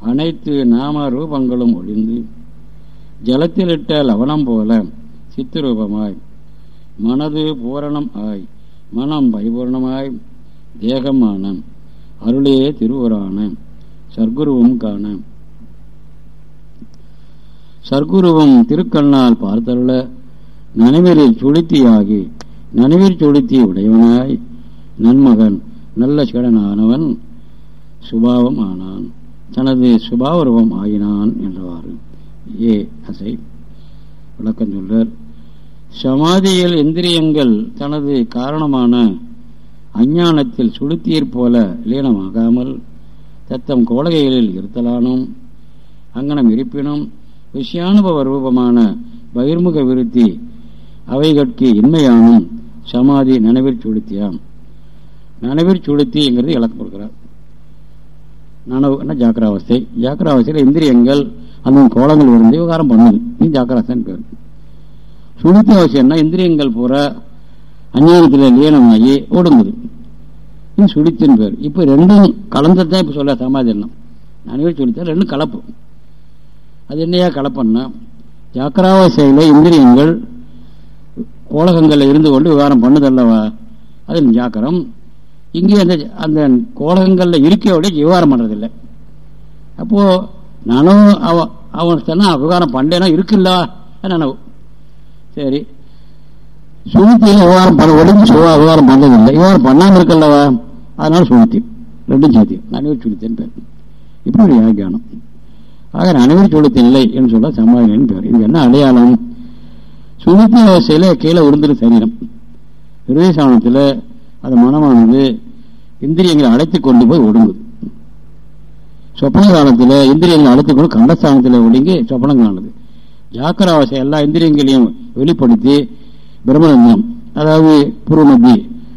அனைத்து நாம ரூபங்களும் ஒளிந்து ஜலத்திலிட்ட லவணம் போல சித்துரூபமாய். மனது பூரணம் ஆய். மனம் பரிபூர்ணமாய். தேகமானம். அருளே திருவுரான. சர்க்குருவும் காண. சர்க்குருவும் திருக்கண்ணால் பார்த்தருள. நனவீரில் சுளுத்தியாகி நனவீர் சுளுத்தி உடையவனாய். நன்மகன் நல்ல சீடனானவன் சுபாவம் ஆனான் தனது சுபாவருவம் ஆயினான் என்றவாறு. ஏ அசை. விளக்கம் சொல்றார். சமாதியில் இந்திரியங்கள் தனது காரணமான அஞ்ஞானத்தில் சுளுத்தீர் போல லீனமாகாமல் தத்தம் கோலகைகளில் இருத்தலானும் அங்கனம் இருப்பினும் விஷயானுபவ ரூபமான பகிர்முக விருத்தி அவைகட்கு இன்மையானும் சமாதி நனவிற் சுளுத்தியாம். நனவிற் சுளுத்திங்கிறது இலக்கு கொடுக்கிறார். நனவுன்னா ஜாக்கிராவஸ்தை. ஜாக்கிராவஸ்தையில் இந்திரியங்கள் அந்த கோலங்கள் இருந்து விவகாரம் பண்ணுது. நீ ஜாக்கிராவஸ்தான் பேர். சுளுத்தி அவசியம்னா இந்திரியங்கள் பூரா அஞ்ஞானத்தில் லீனமாகி ஒடுங்குது இது சுழித்தின் பேர். இப்போ ரெண்டும் கலந்ததான் இப்போ சொல்ல சமாதினம் நானே சுடித்தேன் ரெண்டும் கலப்பு அது என்னையா கலப்பன்னா ஜாக்கிராவாசையில் இந்திரியங்கள் கோலகங்களில் இருந்து கொண்டு விவகாரம் பண்ணுதல்லவா? அது ஜாக்கிரம். இங்கே அந்த அந்த கோலகங்களில் இருக்கையோடய விவகாரம் பண்ணுறதில்லை அப்போது நானும் அவன் அவன் சொன்னால் விவகாரம் பண்ணேன்னா இருக்குல்ல? நனவு சரி. சுழுத்தியில் விவகாரம் பண்ண ஒழுங்கு சுவா விவகாரம் பண்ணதில்லை. விவகாரம் பண்ணாமல் இருக்கல்லவா? அதனால சுழுத்தி ரெண்டும் சேர்த்தி. அனைவர் சுழித்தேன் பேர். இப்படி ஒரு வியாக்கியானம். ஆக நனைவர் சுழித்த இல்லை என்று சொல்ல சமாதினின் பேர். இது என்ன அடையாளம்? சுழுத்தி அவசையில் கீழே விழுந்துரு சரீரம். ஹிருதயசானத்தில் அது மனமானது இந்திரியங்களை அழைத்து கொண்டு போய் ஒடுங்குது. சொப்பன காலத்தில் இந்திரியங்களை அழைத்து கொண்டு கண்டஸ்தானத்தில் ஒடுங்கி சொப்பனம் காணுது ஜாக்கிராவசை எல்லா இந்திரியங்களையும் வெளிப்படுத்தி பிரம்மரந்தம் அதாவது பூர்வமத்தி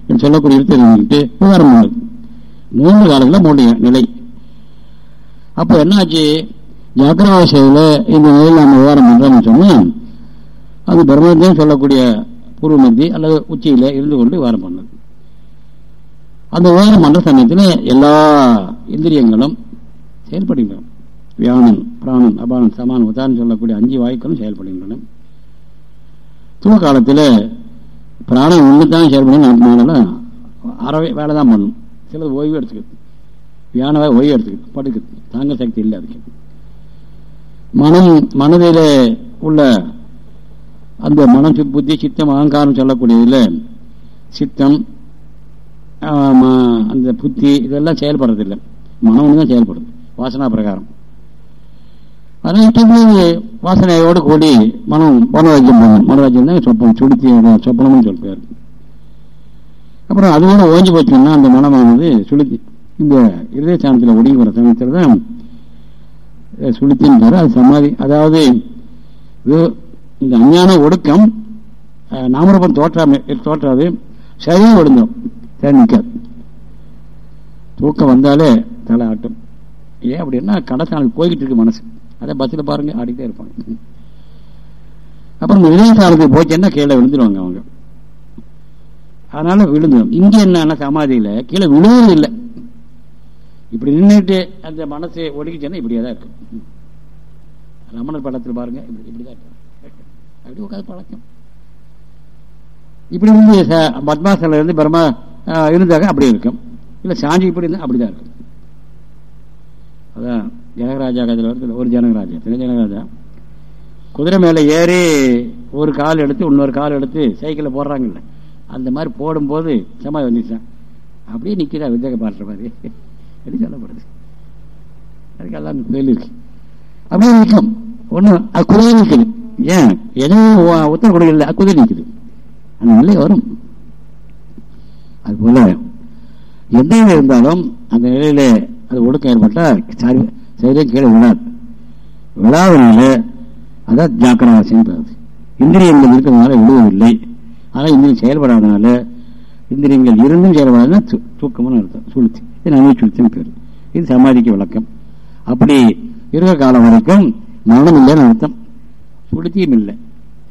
என்று சொல்லக்கூடிய இருந்துட்டு விவகாரம் பண்ணுது மூன்று காலத்தில் மூன்று நிலை. அப்போ என்னாச்சு? ஜாக்கிரவாசையில் இந்த நிலையில் நம்ம விவகாரம் பண்ணுறோம்னு சொன்னால் அது பிரம்மத்தையும் சொல்லக்கூடிய பூர்வமத்தி அல்லது உச்சியில் இருந்து கொண்டு விவகாரம் பண்ணது. அந்த விவகாரம் பண்ணுற சமயத்தில் எல்லா இந்திரியங்களும் செயல்படுகின்றன. வியானம் பிராணம் அபானம் சமான் உதாரணம் சொல்லக்கூடிய அஞ்சு வாய்க்களும் செயல்படுகின்றன. தூக்க காலத்தில் பிராணம் ஒன்று தான் செயல்படும் ஆத்மாவில் அறவே வேலை தான் பண்ணும். சிலது ஓய்வு எடுத்துக்குது. வியானவை ஓய்வு எடுத்துக்குது. படுக்குது. தாங்க சக்தி இல்லை அதுக்கு. மனம் மனதில் உள்ள அந்த மனம் புத்தி சித்தம் அகங்காரம் சொல்லக்கூடியதில் சித்தம் அந்த புத்தி இதெல்லாம் செயல்படுறதில்லை. மனம் ஒன்று தான் செயல்படுது. வாசனா பிரகாரம். அதனால வாசனையோடு கூடி மனம் மனோராஜ்யம் பண்ணும் மனோராஜ்யம் தான் சொப்பனம். சொப்பனம்னு சொல்றாரு. அப்புறம் அதோட ஓஞ்சி போச்சுன்னா அந்த மனமானது சுளுத்தி இந்த இருதய சாணத்தில் ஒடுங்கி வர சமயத்தில் தான் சுளுத்தின்னு பேர் அது சமாதி. அதாவது இந்த அஞ்ஞான ஒடுக்கம் நாமரூபம் தோற்றாம தோற்றாது. சரியும் ஒடுங்கும். சரி நிற்காது தூக்கம் வந்தாலே தலை ஆட்டும். ஏன் அப்படின்னா கடைசாணல் போய்கிட்டு இருக்கு மனசு. அதை பஸ்ஸில் பாருங்க ஆடிக்கிட்டே இருப்பாங்க. அப்புறம் இதயசாரத்துக்கு போச்சுன்னா கீழே விழுந்துருவாங்க அவங்க? அதனால விழுந்துடும் இங்க என்னன்னா சமாதியில கீழே விழுவது இல்லை. இப்படி நின்றுட்டு அந்த மனசு ஒடுக்கிச்சேன்னா இப்படியே தான் இருக்கும் ரமணர் படத்தில் பாருங்க இப்படி இப்படிதான் இருக்கும் அப்படி உட்காந்து பழக்கம். இப்படி இருந்து பத்மாசல இருந்து பிரம்மா இருந்தாக்க அப்படி இருக்கும். இல்லை சாஞ்சி இப்படி இருந்தால் அப்படிதான் இருக்கும். அதான். ஜனகராஜா கதையில் வருது ஒரு ஜனகராஜா தின ஜனகராஜா. குதிரை மேலே ஏறி ஒரு கால் எடுத்து இன்னொரு கால் எடுத்து சைக்கிளில் போடுறாங்கல்ல. அந்த மாதிரி போடும்போது சமாதி வந்துச்சான். அப்படியே நிற்கிறா விஜயக பாடுற மாதிரி. எப்படி சொல்லப்படுது அதுக்கு எல்லாம் பதில் இருக்கு. அப்படியே நிற்கும் ஒன்றும் குதிரை நிற்குது ஏன்? எதுவும் உத்தரவு கொடுக்கல குதிரை நிற்குது அந்த நிலை வரும். அது போல எந்த நிலை இருந்தாலும் அந்த நிலையில அது ஒடுக்கம் ஏற்பட்டால் சரி கீழே விழாது விழாதனால அதான் ஜாக்கிரவாசின்னு பேருது இந்திரியங்கள் இருக்கிறதுனால விழுவதில்லை ஆனால் இந்திரியம் செயல்படாதனால இந்திரியங்கள் இருந்தும் செயல்படாதுன்னா தூக்கம்னு அர்த்தம். சுளுத்தி. இது நன்மை சுளுத்தின்னு பேர். இது சமாதிக்கு விளக்கம். அப்படி இருக்கிற காலம் வரைக்கும் மரணம் இல்லைன்னு அர்த்தம். சுளுத்தியும் இல்லை.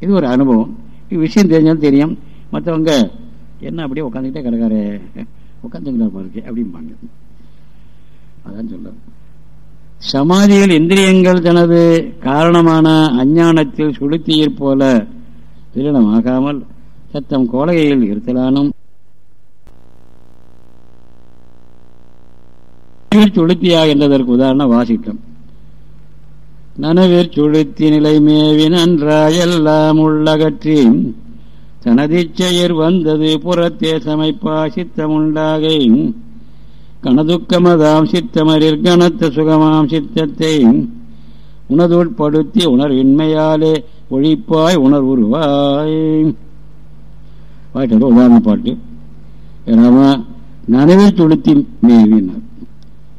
இது ஒரு அனுபவம். இது விஷயம் தெரிஞ்சாலும் தெரியும். மற்றவங்க என்ன அப்படியே உட்காந்துக்கிட்டே கிடக்காரு. உட்காந்துங்களா இருக்கு அப்படிம்பாங்க. அதான் சொல்ல சமாதியில் இந்திரியங்கள் தனது காரணமான அஞ்ஞானத்தில் சுளுத்தியிற் போல விரணமாகாமல் சத்தம் கோலகையில் இருத்தலானும். சுளுத்தியா என்றதற்கு உதாரணம் வாசிட்டம் நனவிற் சுளுத்தி நிலை மேவி நன்றாயெல்லாம் உள்ளகற்றி தனதிச்செயர் வந்தது புறத்தே சமைப்பா சித்தமுண்டாகை. கணதுக்கமதாம் சித்தமரில் கனத்த சுகமாம் சித்தத்தை உணதுட்படுத்தி உணர்வின்மையாலே ஒழிப்பாய் உணர்வுருவாய். பாட்டு உதாரண பாட்டு. ராம நனவில் துளுத்தி மேவினார்.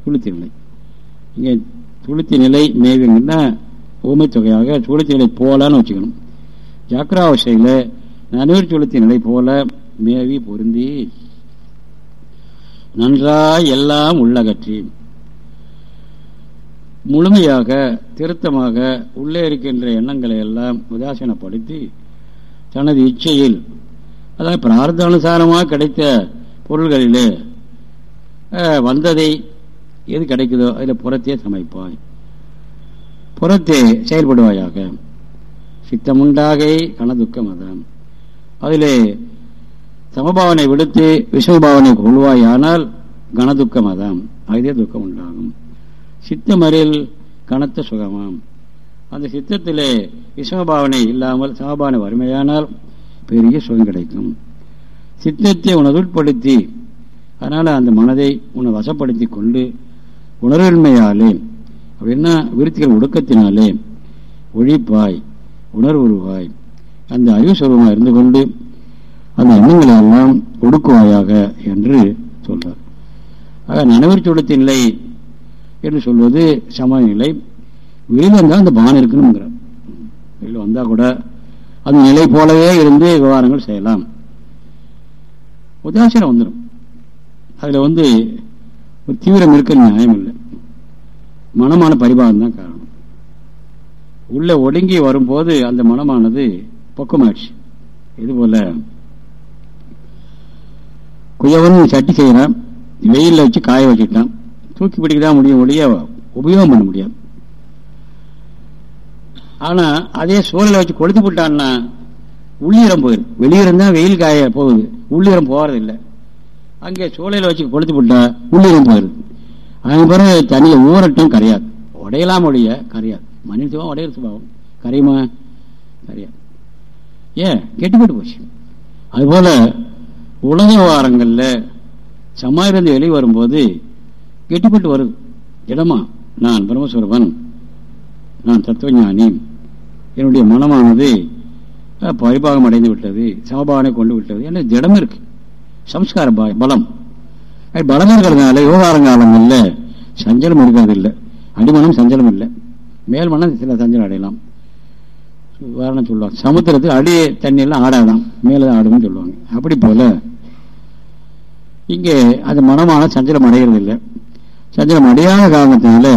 துளுத்தி நிலை. இங்கே துளுத்தி நிலை மேவிங்கன்னா ஊமை தொகையாக துளுத்தி நிலை போலான்னு வச்சுக்கணும். ஜாக்கிராவசையில் நனவில் துளுத்தி நிலை போல மேவி பொருந்தி நன்றாய் எல்லாம் உள்ளகற்றி. முழுமையாக திருத்தமாக உள்ளே இருக்கின்ற எண்ணங்களை எல்லாம் உதாசீனப்படுத்தி தனது இச்சையில் அதாவது பிரார்த்தானுசாரமாக கிடைத்த பொருள்களிலே வந்ததை எது கிடைக்குதோ அதில் புறத்தே சமைப்பாய். புறத்தே செயல்படுவாயாக. சித்தமுண்டாகை கனதுக்கம் அதான். அதிலே சமபாவனை விடுத்து விஷமபாவனை கொள்வாயானால் கனதுக்கம் அதாம் அதே துக்கம் உண்டாகும் சித்தமரில் கனத்த சுகமாம். அந்த சித்தத்திலே விஷமபாவனை இல்லாமல் சமபாவனை வறுமையானால் பெரிய சுகம் கிடைக்கும். சித்தத்தை உனது உட்படுத்தி அதனால் அந்த மனதை உன்னை வசப்படுத்தி கொண்டு உணர்வின்மையாலே அப்படின்னா விருத்திகள் ஒடுக்கத்தினாலே ஒழிப்பாய் உணர்வுருவாய். அந்த அறிவு சுரூபமாக இருந்து கொண்டு அந்த எண்ணங்களை எல்லாம் ஒடுக்குவாயாக என்று சொல்றார். ஆக நனவர் சுடத்தின் நிலை என்று சொல்வது சமநிலை நிலை. வெளியில் வந்தால் அந்த பானம் இருக்கணுங்கிறார் வெளியில் வந்தால் கூட அந்த நிலை போலவே இருந்து விவகாரங்கள் செய்யலாம். உதாசீனம் வந்துடும் அதில் வந்து ஒரு தீவிரம் இருக்க நியாயம் இல்லை. மனமான பரிபாகம் தான் காரணம். உள்ள ஒடுங்கி வரும்போது அந்த மனமானது பக்குமாயிடுச்சு இது போல குயவன் சட்டி செய்கிறான் வெயிலில் வச்சு காய வச்சுட்டான் தூக்கி பிடிக்க தான் முடியும் ஒழிய உபயோகம் பண்ண முடியாது. ஆனால் அதே சூழலை வச்சு கொளுத்து விட்டான்னா உள்ளீரம் போயிடும் வெளியீரம் தான் வெயில் காய போகுது. உள்ளீரம் போகிறது இல்லை அங்கே சூழலை வச்சு கொளுத்து போட்டா உள்ளீரம் போயிடுது அதன் பிறகு தண்ணியை ஊரட்டும் கரையாது. உடையலாம் ஒழிய கரையாது. மனித சுபாவம் உடையிற சுபாவம் கரையுமா? கரையாது. ஏன்? கெட்டுப்பட்டு போச்சு. அதுபோல உலக விவகாரங்களில் சமாயிலிருந்து வெளியே வரும்போது கெட்டிப்பட்டு வருது இடமா நான் பிரம்மஸ்வரபன். நான் தத்துவஞானி. என்னுடைய மனமானது பரிபாகம் அடைந்து விட்டது சமபாவனை கொண்டு விட்டது என்ன திடம் இருக்கு. சம்ஸ்கார பலம். பலம் இருக்கிறதுனால விவகார சஞ்சலம் இருக்கிறது இல்லை அடிமனம் சஞ்சலம் இல்லை. மேல் மனம் சில சஞ்சலம் அடையலாம். உதாரணம் சொல்லுவாங்க. சமுத்திரத்தில் அடி தண்ணியெல்லாம் ஆடாதான். மேலே தான் ஆடும்னு சொல்லுவாங்க. அப்படி போல இங்கே அது மனமான சஞ்சலம் அடைகிறது இல்லை சஞ்சலம் அடையாத காரணத்தினால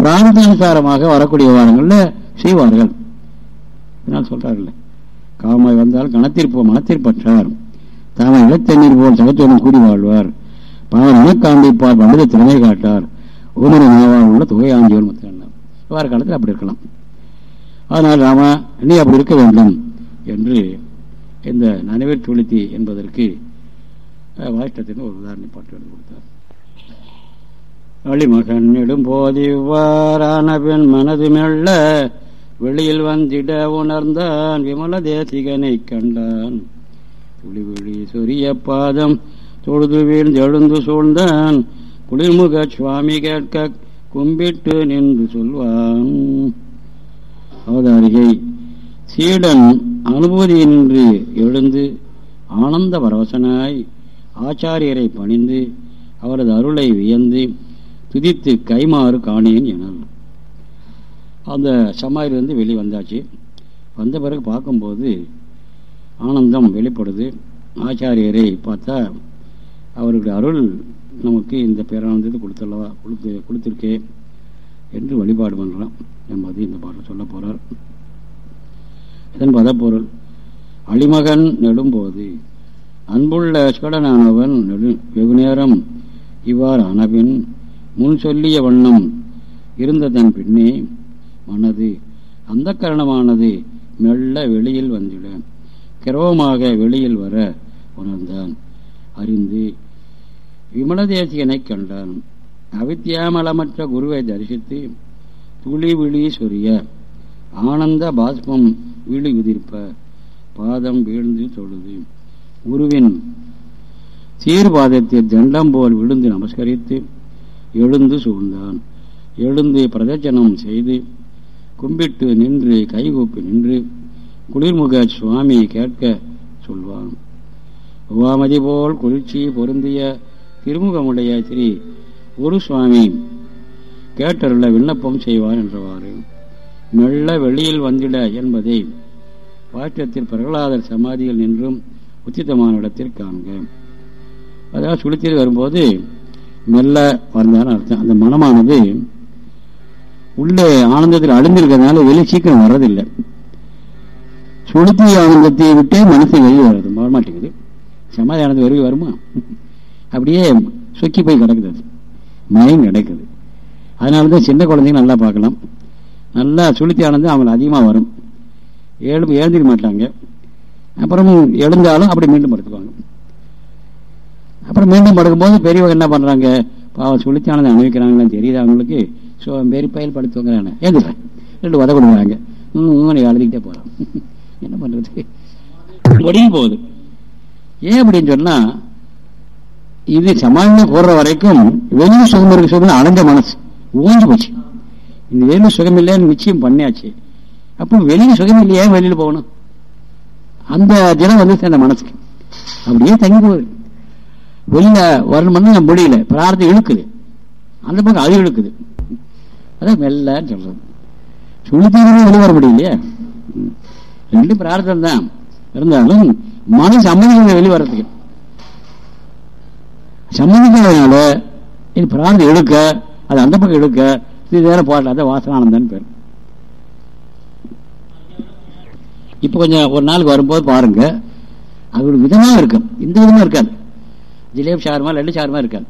பிராந்தானுசாரமாக வரக்கூடிய விவகாரங்களில் செய்வார்கள். இதனால் சொல்றார்கள். காமாய் வந்தால் கணத்திற்போ மனத்திற்பற்றார் தாம இளத்தண்ணீர் போல் சகத்துவம் கூடி வாழ்வார். பாவன் இனக்காண்டிப்பார் பண்டித திறமை காட்டார். ஊமரி மாவால் உள்ள தொகை ஆஞ்சியவன் வார காலத்தில் அப்படி இருக்கலாம். அதனால் ராமா நீ அப்படி இருக்க வேண்டும் என்று இந்த நனவேர் துளித்தி என்பதற்கு வாஷ்டத்தின் ஒரு உதாரணை பாட்டு எடுத்து கொடுத்தார். நெடும்போது இவ்வாறான பெண் மனது மெல்ல வெளியில் வந்திட உணர்ந்தான். விமல தேசிகனை கண்டான். துளி விழி சொரிய பாதம் தொழுது வீழ்ந்தெழுந்து சூழ்ந்தான். குளிர்முக சுவாமி கேட்க கும்பிட்டு நின்று சொல்வான். அவதாரிகை சீடன் அனுபூதியின்றி எழுந்து ஆனந்த பரவசனாய் ஆச்சாரியரை பணிந்து அவரது அருளை வியந்து துதித்து கைமாறு காணேன் எனல். அந்த சமாயிலிருந்து வெளியே வந்தாச்சு. வந்த பிறகு பார்க்கும்போது ஆனந்தம் வெளிப்படுது. ஆச்சாரியரை பார்த்தா அவருடைய அருள் நமக்கு இந்த பேரானந்தத்தை கொடுத்துள்ளவா கொடுத்து கொடுத்துருக்கே என்று வழிபாடு பண்ணுறான் என்பது இந்த பாட்டில் சொல்ல போகிறார் இதன் பதப்பொருள் அழிமகன் நெடும்போது அன்புள்ள சோழனானவன் வெகு நேரம் இவ்வாறு ஆனபின் முன் சொல்லிய வண்ணம் இருந்ததன் பின்னே மனது அந்த கரணமானது மெல்ல வெளியில் வந்துவிட கிரவமாக வெளியில் வர உணர்ந்தான். அறிந்து விமலதேசியனை கண்டான். அவித்தியாமலமற்ற குருவை தரிசித்து துளி விழி சொரிய ஆனந்த பாஸ்பம் விழி உதிர்ப்ப பாதம் வீழ்ந்து தொழுது. குருவின் சீர்பாதத்தில் தண்டம் போல் விழுந்து நமஸ்கரித்து எழுந்து சூழ்ந்தான். எழுந்து பிரதட்சணம் செய்து கும்பிட்டு நின்று கைகூப்பி நின்று குளிர்முக சுவாமி கேட்க சொல்வான். உவாமதி போல் குளிர்ச்சி பொருந்திய திருமுகமுடைய ஸ்ரீ ஒரு சுவாமி கேட்டருள்ள விண்ணப்பம் செய்வார் என்றவாறு. மெல்ல வெளியில் வந்திட என்பதை பாட்டியத்தில் பிரகலாதர் சமாதியில் நின்றும் உச்சிதமான இடத்தில் காண்க. அதாவது சுளுத்தில் வரும்போது மெல்ல வந்தான்னு அர்த்தம். அந்த மனமானது உள்ளே ஆனந்தத்தில் அழிந்திருக்கிறதுனால வெளியே சீக்கிரம் வர்றதில்லை. சுளுத்தி ஆனந்தத்தை விட்டே மனசு வெளியே வர்றது வரமாட்டேங்குது. சமாதி ஆனந்தம் வெளியே வருமா? அப்படியே சொக்கி போய் கிடக்குது அது. மயம் கிடைக்குது அதனால தான் சின்ன குழந்தைங்க நல்லா பார்க்கலாம். நல்லா சுளுத்தி ஆனந்தம் அவங்களுக்கு அதிகமாக வரும். ஏழு எழுந்திருக்க மாட்டாங்க. அப்புறம் எழுந்தாலும் அப்படி மீண்டும் படுத்துக்குவாங்க அப்புறம் மீண்டும் படுக்கும்போது பெரியவங்க என்ன பண்ணுறாங்க பாவம் சுழித்தானதை அனுபவிக்கிறாங்களான்னு தெரியுது அவங்களுக்கு? ஸோ பெரிய பயில் படுத்துவாங்க ஏந்துடுறேன் ரெண்டு உதவி கொடுக்குறாங்க. இன்னும் எழுதிக்கிட்டே போறோம் என்ன பண்ணுறது முடியும் போகுது. ஏன் அப்படின்னு சொன்னால் இது சமாளியில் போடுற வரைக்கும் வெளியும் சுகம் இருக்கு சுகம் அடைஞ்ச மனசு. ஓஞ்சு போச்சு. இந்த வெளியில் சுகம் இல்லைன்னு நிச்சயம் பண்ணியாச்சு. அப்போ வெளியில் சுகம் இல்லையே? வெளியில் போகணும். அந்த தினம் வந்து சேர்ந்த மனசுக்கு. அப்படியே தங்கி போகுது. வெளியில வரணும்னு முடியல. பிரார்த்தம் இழுக்குது. அந்த பக்கம் அது இழுக்குது. அதான் மெல்லன்னு சொல்றது. சுழித்தீங்க வெளியே வர முடியலையே. ரெண்டு பிரார்த்தனை தான். இருந்தாலும் மனசு சம்மதிக்க வெளியே வர்றதுக்கு. சம்மதிக்காதனால இது பிரார்த்தம் இழுக்க அது அந்த பக்கம் இழுக்க இது வேற பாடல அதான் வாசனானந்தன் பேர். இப்போ கொஞ்சம் ஒரு நாளுக்கு வரும்போது பாருங்க. அது ஒரு விதமாக இருக்கும் இந்த விதமாக இருக்காது. ஜிலேபி சாருமா லட்டு சாருமா இருக்காது.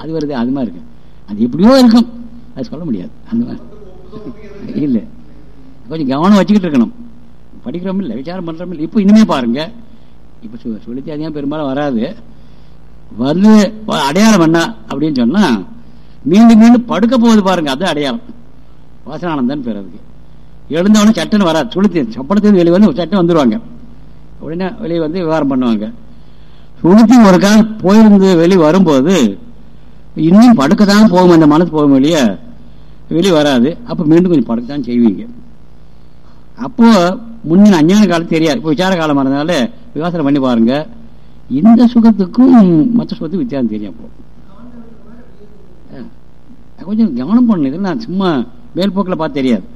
அது வருது அது மாதிரி இருக்கு. அது எப்படியோ இருக்கும். அது சொல்ல முடியாது. அந்த மாதிரி. இல்லை. கொஞ்சம் கவனம் வச்சுக்கிட்டு இருக்கணும். படிக்கிறோம் இல்லை விசாரம் பண்ணுறோம் இல்லை. இப்போ இனிமே பாருங்க. இப்போ சொல்லிச்சு அதிகம் பெரும்பாலும் வராது. வந்து அடையாளம் என்ன அப்படின்னு சொன்னால் மீண்டும் மீண்டும் படுக்க போகுது பாருங்க. அது அடையாளம். வாசனானந்தன் பேர் அதுக்கு எழுந்தவொடனே சட்டன் வராது. சுளுத்தி சப்படத்துக்கு வெளியே வந்து சட்டம் வந்துடுவாங்க உடனே வெளியே வந்து விவகாரம் பண்ணுவாங்க. சுளுத்தி ஒரு கால் போயிருந்து வெளியே வரும்போது இன்னும் படுக்க தான் போகும் அந்த மனசு போகும் வெளியே வெளியே வராது. அப்போ மீண்டும் கொஞ்சம் படுக்கத்தான் செய்வீங்க. அப்போ முன்னின் அஞ்ஞான காலம் தெரியாது. இப்போ விசார காலம் இருந்தனால விவாசனம் பண்ணி பாருங்க. இந்த சுகத்துக்கும் மற்ற சுகத்துக்கும் வித்தியாசம் தெரியும் அப்போ. கொஞ்சம் கவனம் பண்ணு இதெல்லாம் நான் சும்மா மேல்போக்கில் பார்த்து தெரியாது.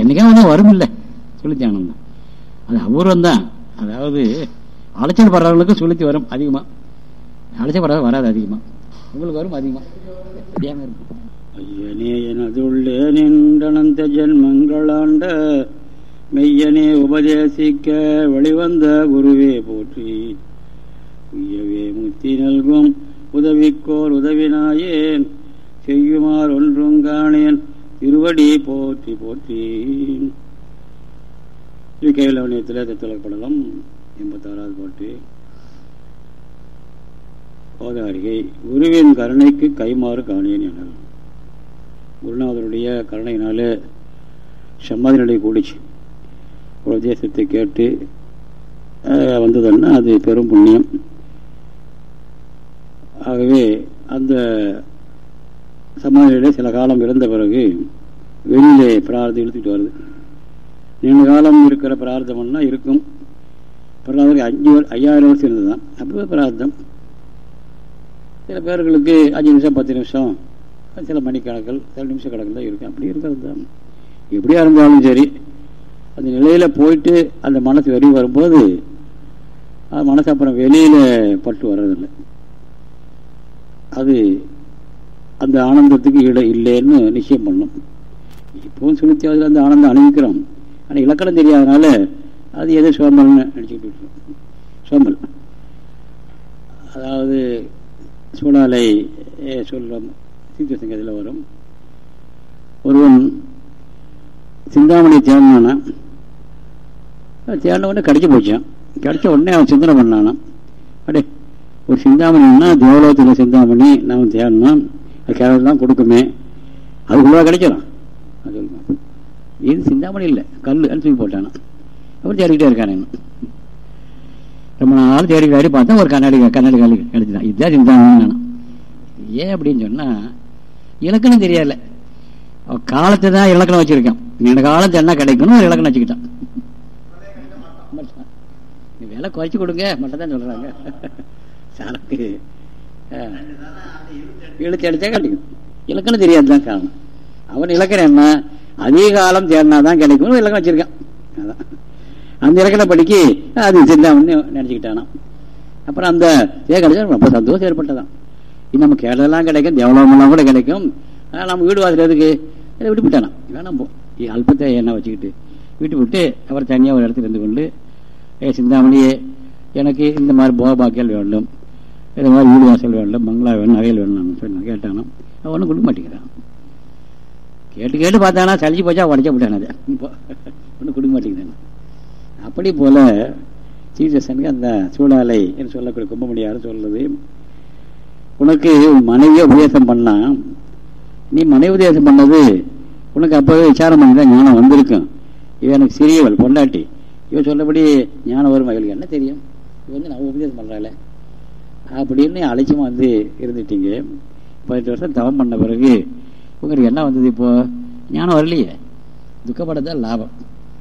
என்னைக்கா ஒன்றும் வரும் இல்லை சுழி தியானம் தான் அது அபூர்வம் தான். அதாவது அலைச்சல் படுறவங்களுக்கு சுளுத்தி வரும் அதிகமாக அலைச்சல் படுறது வராது அதிகமாக உங்களுக்கு வரும் அதிகமாக தெரியாமல் இருக்கும் ஐயனே எனதுள்ளே நின்றனந்த ஜென்மங்களாண்ட மெய்யனே உபதேசிக்க வெளிவந்த குருவே போற்றி. உய்யவே முத்தி நல்கும் உதவிக்கோர் உதவினாயேன். செய்யுமாறு ஒன்றும் காணேன். திருவடி போற்றி போற்றி. கைலவனியத்தில் தத்துவப்படலாம் எண்பத்தாறாவது பாட்டு ஓதாரிகை குருவின் கருணைக்கு கைமாறு காணியன் என குருநாதருடைய கருணையினாலே சமாதி நிலை கூடிச்சு. உபதேசத்தை கேட்டு வந்ததுன்னா அது பெரும் புண்ணியம். ஆகவே அந்த சமாதியிலே சில காலம் இருந்த பிறகு வெளியிலே பிரார்த்தம் இழுத்துட்டு வருது. நீண்ட காலம் இருக்கிற பிரார்த்தம்னா இருக்கும். பிரார்த்தம் அஞ்சு ஐயாயிரம் வருஷம் இருந்ததுதான். அப்போ பிரார்த்தம் சில பேர்களுக்கு அஞ்சு நிமிஷம் பத்து நிமிஷம் சில மணிக்கணக்கில் சில நிமிஷ கணக்கில் தான் இருக்கும். அப்படி இருக்கிறது தான் எப்படியா இருந்தாலும் சரி அந்த நிலையில் போயிட்டு அந்த மனசு வெளியே வரும்போது அது மனசு அப்புறம் வெளியில் பட்டு வர்றதில்லை. அது அந்த ஆனந்தத்துக்கு இட இல்லைன்னு நிச்சயம் பண்ணும். இப்பவும் சுளுத்தி அந்த ஆனந்தம் அனுபவிக்கிறோம் ஆனால் இலக்கணம் தெரியாதனால அது எது சோம்பல்னு நினச்சிக்கிட்டு இருக்கோம். சோம்பல். அதாவது சூழலை சொல்லும் சீத்த சங்கத்தில் வரும். ஒருவன் சிந்தாமணி தேடினானா தேடின உடனே கிடைச்சி போச்சான் கிடைச்ச உடனே அவன் சிந்தனை பண்ணானான் அடே ஒரு சிந்தாமணின்னா தேவலோகத்தில் சிந்தாமணி நாம் தேடணும் அது கேரளம் தான் கொடுக்குமே. அதுக்குள்ளே கிடைச்சிடும் அது இது சிந்தாமணி இல்லை. கல் தூக்கி போட்டானா. அப்புறம் தேடிக்கிட்டே இருக்கானே. ரொம்ப நாள் தேடி தேடி பார்த்தா ஒரு கண்ணாடி கண்ணாடி கல் கிடைச்சிதான் இதுதான் சிந்தாமணி ஏன் அப்படின்னு சொன்னால் இலக்கணம் தெரியல காலத்தை தான் இலக்கணம் வச்சிருக்கான். நீண்ட காலத்து என்ன கிடைக்கணும் ஒரு இலக்கணம் வச்சுக்கிட்டான். விலை குறைச்சி கொடுங்க மட்டும் தான் சொல்றாங்க. சாருக்கு இழுத்து அடிச்சா கிடைக்கும் இலக்கணம் தெரியாது தான் காரணம். அவன் இலக்கணம் என்ன? அதிகாலம் தேடினாதான் கிடைக்கும். இலக்கணம் வச்சிருக்கான். அதான். அந்த இலக்கணம் படிக்கு அது சிந்தாமன்னு நினச்சிக்கிட்டானா அப்புறம் அந்த தே கிடைச்சா ரொம்ப சந்தோஷம் ஏற்பட்டதான் நம்ம கேட்டதெல்லாம் கிடைக்கும் தேவலோகமெல்லாம் கூட கிடைக்கும். ஆனால் நம்ம வீடு வாசல் எதுக்கு? இதை விட்டு விட்டானா வேணாம் போ. அல்பத்தை என்ன வச்சுக்கிட்டு விட்டு விட்டு அவர் தனியாக ஒரு இடத்துல இருந்து கொண்டு ஏ சிந்தாமணியே எனக்கு இந்த மாதிரி போபாக்கியல் வேண்டும் இது மாதிரி வீடு வாசல் வேண்டும் பங்களா வேணும் நகையில் வேணும் சொன்ன கேட்டானோ அவன் ஒன்றும் கொடுக்க மாட்டேங்கிறான். கேட்டு கேட்டு பார்த்தானா சளிச்சு போச்சா உடச்ச விட்டான் அதை. ஒன்றும் கொடுக்க மாட்டேங்கிறான் அப்படி போல சீசனுக்கு அந்த சூழாலை என்று சொல்லக்கூடிய கும்பமணியார் சொல்றது உனக்கு மனைவியை உபதேசம் பண்ணா நீ மனைவி உபதேசம் பண்ணது உனக்கு அப்போவே விசாரம் பண்ணி ஞானம் வந்திருக்கும். இவன் எனக்கு சிறியவள் பொண்டாட்டி. இவன் சொல்லபடி ஞானம் வரும் மகளுக்கு என்ன தெரியும்? இவன் வந்து நான் உபதேசம் பண்ணுறாள் அப்படின்னு அலட்சியமாக வந்து இருந்துட்டீங்க. பதினெட்டு வருஷம் தவம் பண்ண பிறகு உங்களுக்கு என்ன வந்தது இப்போ? ஞானம் வரலையே. துக்கப்படத்தான் லாபம்.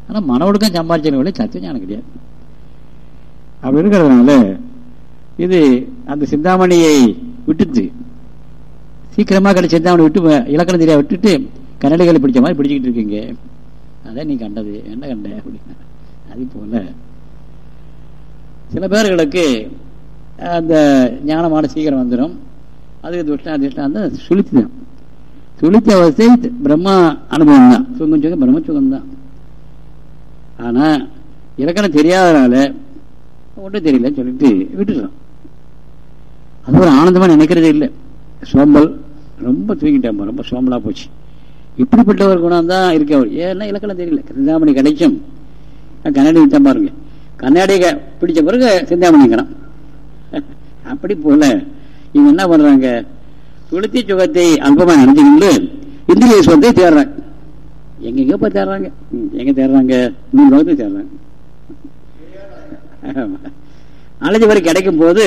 ஆனால் மன ஒடுக்கம் சம்பாதிச்சவங்களே சத்திய ஞானம் கிடையாது. அப்படி இருக்கிறதுனால இது அந்த சிந்தாமணியை விட்டுட்டு சீக்கிரமாக கிடைச்ச சிந்தாமணி விட்டு இலக்கணம் தெரியா விட்டுட்டு கன்னடிகளை பிடிச்ச மாதிரி பிடிச்சிக்கிட்டு இருக்கீங்க. அதான் நீ கண்டது. என்ன கண்ட? அப்படின்னா அது போல சில பேர்களுக்கு அந்த ஞானமான சீக்கிரம் வந்துடும் அதுக்கு துஷ்டா திஷ்டாந்த சுளுத்தி தான் சுளுத்தி அவஸ்தை பிரம்மா அனுபவம் தான் சுகம் சுகம் பிரம்ம சுகம் தான் ஆனால் இலக்கணம் தெரியாதனால ஒன்றும் தெரியலன்னு சொல்லிட்டு விட்டுடுறோம். அது ஒரு ஆனந்தமாக நினைக்கிறதே இல்லை. சோம்பல் ரொம்ப தூங்கிட்டேன் ரொம்ப சோம்பலாக போச்சு. இப்படிப்பட்ட ஒரு குணம் தான் இருக்கு அவர். ஏன்னா இலக்கணம் தெரியல. சிந்தாமணி கிடைச்சும் கண்ணாடி விட்டா பாருங்க. கண்ணாடி பிடிச்ச பிறகு சிந்தாமணிங்கிறான் அப்படி போல இவங்க என்ன பண்றாங்க? துளுத்தி சுகத்தை அல்பமா நினைச்சுக்கிட்டு இந்திரிய சுகத்தை தேடுறாங்க. எங்கெங்க போய் தேடுறாங்க. எங்க தேடுறாங்க? மூணு லோகத்தை தேடுறாங்க. அழைச்சி வரை கிடைக்கும் போது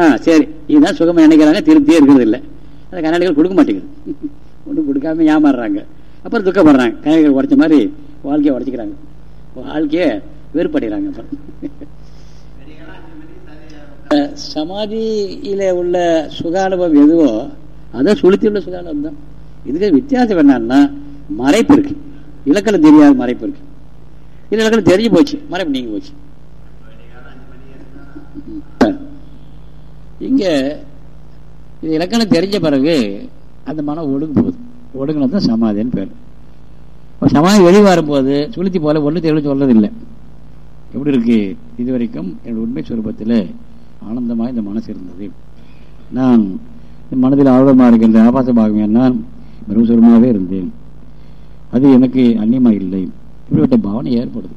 ஆ சரி இதுதான் சுகமாக நினைக்கிறாங்க திருப்தியே இருக்கிறது இல்லை. அந்த கண்ணாடிகள் கொடுக்க மாட்டேங்குது. ஒன்றும் கொடுக்காம ஏமாறுறாங்க. அப்புறம் துக்கப்படுறாங்க. கண்ணாடிகள் உடைச்ச மாதிரி வாழ்க்கையை உடச்சிக்கிறாங்க. வாழ்க்கையை வெறுப்படைகிறாங்க அப்புறம். சமாதியில உள்ள சுகானுபவம் எதுவோ அதான் சுளுத்தி உள்ள சுகானுபவம் தான். இதுக்கு வித்தியாசம் என்னன்னா மறைப்பு இருக்கு. இலக்கணம் தெரியாத மறைப்பு இருக்கு. இது இலக்கணம் தெரிஞ்சு போச்சு. மறைப்பு நீங்க போச்சு. இங்க இது இலக்கணம் தெரிஞ்ச பிறகு அந்த மனம் ஒடுங்க போகுது ஒடுங்கினது தான் சமாதின்னு பேர். சமாதி வெளியே வரும்போது சுளுத்தி போல ஒன்று தெளிவு சொல்றது இல்லை எப்படி இருக்கு? இதுவரைக்கும் என்னோட உண்மை சுரூபத்தில் ஆனந்தமாக இந்த மனசு இருந்தது. நான் மனதில் ஆர்வமாக இருக்கின்ற ஆபாச என்ன நான் பிரம்மசுரமாகவே இருந்தேன். அது எனக்கு அந்நியமாக இல்லை. இப்படிப்பட்ட பாவனை ஏற்படுது.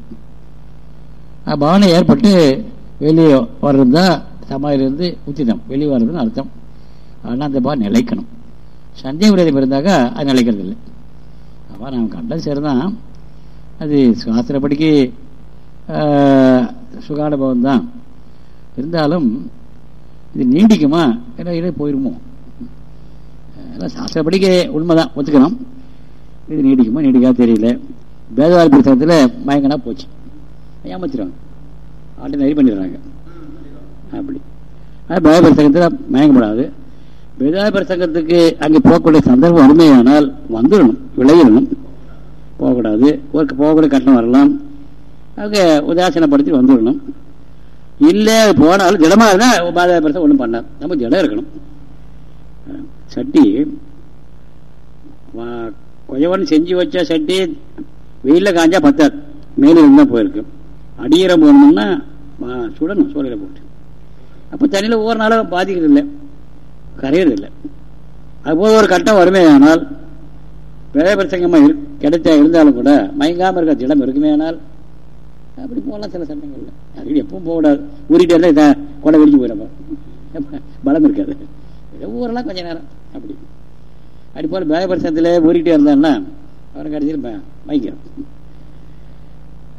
பாவனை ஏற்பட்டு வெளியே வர்றதா சமாதிலிருந்து உச்சிதம் வெளியே வர்றதுன்னு அர்த்தம். ஆனால் அந்த பாவம் நிலைக்கணும். சந்தேக விரதம் இருந்தாக்க அது நிலைக்கிறது இல்லை அப்போ நாம் கண்டது சரிதான். அது சாஸ்திரப்படிக்கு சுகானுபவம் தான் இருந்தாலும் இது நீடிக்குமா ஏன்னா இடையே போயிருமோ? அதெல்லாம் சாஸ்திரப்படிக்க உண்மைதான். ஒத்துக்கணும். இது நீடிக்குமா நீடிக்கா தெரியல. பேதவாதி புத்தகத்தில் மயங்கனா போச்சு. ஏமாத்திடுவாங்க ஆட்டை நெறி பண்ணிடுறாங்க. அப்படி. அது பேத பிரசங்கத்தில் மயங்கப்படாது. பேதாய பிரசங்கத்துக்கு அங்கே போகக்கூடிய சந்தர்ப்பம் அருமையானால் வந்துடணும் விளையிடணும். போகக்கூடாது. ஒரு போகக்கூடிய கட்டணம் வரலாம். அவங்க உதாசனப்படுத்தி வந்துடணும். இல்லை போனாலும் திடமாக இருந்தால் பாதாய பிரசங்கம் ஒன்றும் பண்ணார் நம்ம திடம் இருக்கணும். சட்டி. கொஞ்சம் செஞ்சு வச்ச சட்டி வெயிலில் காஞ்சா பத்தாது. மேலே இருந்தால் போயிருக்கு. அடியரம் போடணும்னா சுடணும் சூழலை போட்டு. அப்போ தண்ணியில் ஒவ்வொரு நாளும் பாதிக்கிறது இல்லை. அது அதுபோது ஒரு கட்டம் வருமே ஆனால் பிழை பிரசங்கமாக கிடைத்த இருந்தாலும் கூட மயங்காமல் இருக்க திடம் இருக்குமே ஆனால் அப்படி போகலாம் சில சமயங்கள்ல. அது எப்பவும் போகக்கூடாது. ஊறிட்டே இருந்தால் கொடை வெடிச்சு போயிடப்பா பலம் இருக்காது. ஊரெல்லாம் கொஞ்ச நேரம். அப்படி. அப்படி போல பேயபரிசனத்தில் ஊறிக்கிட்டே இருந்தான்னா அவரை கடைசியில் மயக்கிறோம்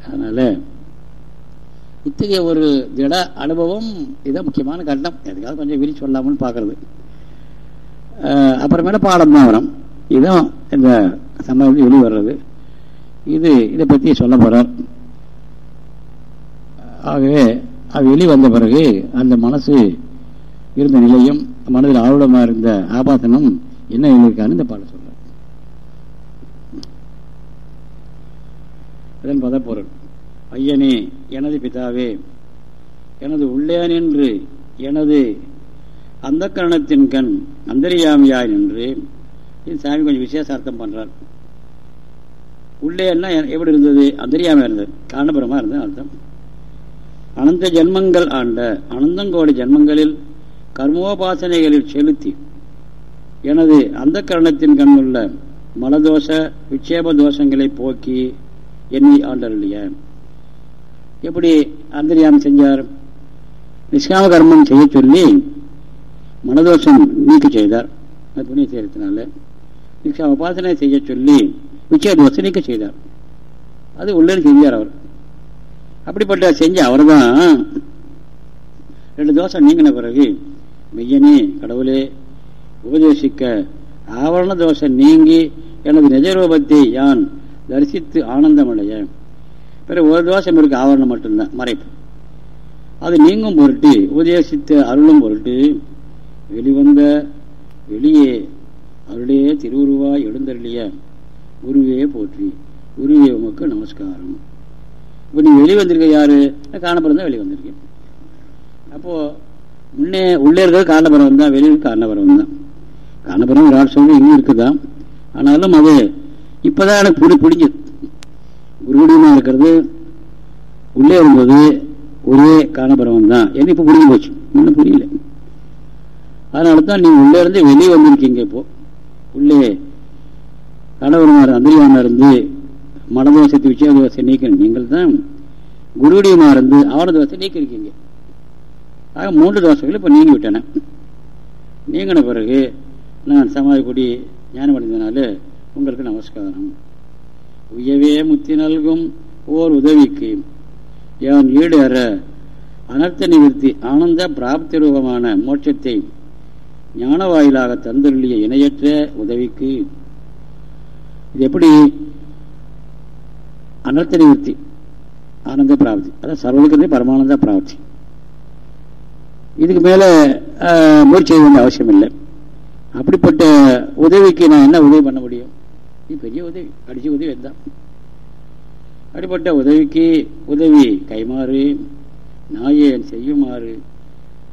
அதனால இத்தகைய ஒரு திட அனுபவம் இதான் முக்கியமான கட்டம். எதுக்காக கொஞ்சம் விரிச்சு சொல்லாமன்னு பார்க்கறது அப்புறமேல பாடம் தான் வரும். இதுதான் இந்த சமயம் வெளி வர்றது. இது இதை பற்றி சொல்ல போகிறார் ஆகவே அது வெளி வந்த பிறகு அந்த மனசு இருந்த நிலையும் மனதில் ஆர்வமா இருந்த ஆபாசனம் என்ன இருக்கான்னு இந்த பாடம் சொல்ற இதன் பதப்பொருள். ஐயனே எனது பிதாவே எனது உள்ளே நின்று எனது அந்த கரணத்தின் கண் அந்தரியாமியாய் நின்று இது சாமி கொஞ்சம் விசேஷார்த்தம் பண்றார். உள்ளே என்ன எப்படி இருந்தது? அந்தரியாமையா இருந்தது. காரணபுரமா இருந்தது அர்த்தம். அனந்த ஜென்மங்கள் ஆண்ட அனந்தங்கோடி ஜென்மங்களில் கர்மோபாசனைகளில் செலுத்தி எனது அந்த கரணத்தின் கண்ணுள்ள மலதோஷ விட்சேப தோஷங்களை போக்கி எண்ணி ஆண்டருளிய. எப்படி அந்தரியாமம் செஞ்சார்? நிஷ்காம கர்மம் செய்ய சொல்லி மனதோஷம் நீக்க செய்தார். புண்ணிய செய்கிறதுனால நிஷ்காம உபாசனை செய்ய சொல்லி விச்சய தோஷம் நீக்க செய்தார். அது உள்ளே செஞ்சார் அவர். அப்படிப்பட்ட செஞ்ச அவர் தான் ரெண்டு தோசை நீங்கின பிறகு மெய்யனே கடவுளே உபதேசிக்க ஆவரண தோஷம் நீங்கி எனது நிஜரூபத்தை யான் தரிசித்து ஆனந்தமடைய. பிறகு ஒரு தோஷம் இருக்கு ஆவரணம் மட்டும்தான் மறைப்பு. அது நீங்கும் பொருட்டு உபதேசித்த அருளும் பொருட்டு வெளிவந்த வெளியே அருளே திருவுருவாய் எழுந்தருளிய குருவே போற்றி குருவே உமக்கு நமஸ்காரம். இப்போ நீ வெளிவந்திருக்க யாரு? காணப்படுறதா வெளிவந்திருக்கேன். அப்போது உள்ளே முன்னே உள்ளே இருக்கிறது காரணபுரம் தான் வெளியே காரணபுரம் தான். காரணபுரம் ஒரு ஆள் சொல்லி இன்னும் இருக்குதான் ஆனாலும் அது இப்போதான் எனக்கு புடி பிடிஞ்சது குருகுடியமாக இருக்கிறது உள்ளே இருந்தது ஒரே காரணபுரம் தான். எனக்கு இப்போ புரிஞ்சு போச்சு. இன்னும் புரியல. அதனால தான் நீ உள்ளே இருந்து வெளியே வந்திருக்கீங்க இப்போ. உள்ளே கணவருமார் அந்தரியமாக இருந்து மனதோசத்தை விச்சய தோசை நீக்கணும். நீங்கள் தான் குருடியமா இருந்து அவன தோசை நீக்கிருக்கீங்க ஆக மூன்று தோசைகள் இப்போ நீங்கி விட்டன. நீங்கின பிறகு நான் சமாதி கொடி ஞானம் உங்களுக்கு நமஸ்காரம். உயவே முத்தி நல்கும் ஓர் உதவிக்கு. யான் ஈடேற அனர்த்த நிவர்த்தி ஆனந்த பிராப்தி ரூபமான மோட்சத்தை ஞான வாயிலாக தந்துள்ளிய இணையற்ற உதவிக்கு. இது எப்படி? அனர்த்த நிவர்த்தி ஆனந்த பிராப்தி. அதான் சர்வலுக்கிறதே பரமானந்த பிராப்தி. இதுக்கு மேல முயற்சி செய்ய வேண்டிய அவசியம் இல்லை. அப்படிப்பட்ட உதவிக்கு நான் என்ன உதவி பண்ண முடியும்? இது பெரிய உதவி கடிச்சு உதவி தான் அப்படிப்பட்ட உதவிக்கு உதவி கைமாறு நாயேன் செய்யுமாறு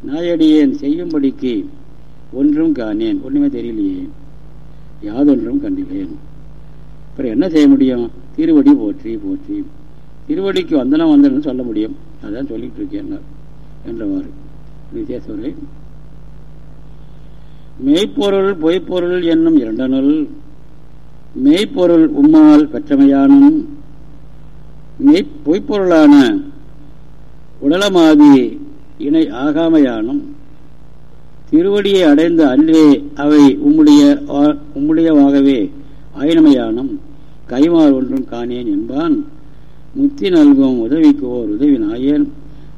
நாயடியேன் செய்யும்படிக்கு ஒன்றும் காணேன். ஒன்றுமே தெரியலையே. யாதொன்றும் கண்டிலேன் அப்புறம் என்ன செய்ய முடியும்? திருவடி போற்றி போற்றி. திருவடிக்கு வந்தனம் வந்தனம் சொல்ல முடியும். அதான் சொல்லிட்டு இருக்கேன் என்றவாறு. விசேஷவரை மெய்ப்பொருள் பொய்ப்பொருள் என்னும் இரண்டனுள் மெய்ப்பொருள் உம்மால் பெற்றமையானும் மெய் பொய்ப்பொருளான உடலமாதி இணை ஆகாமையானும் திருவடியை அடைந்த அன்றே அவை உம்முடைய உம்முடையவாகவே ஆயினமையானும் கைமாறு ஒன்றும் காணேன் என்பான். முத்தி நல்கும் உதவிக்கு ஓர் உதவி நாயேன்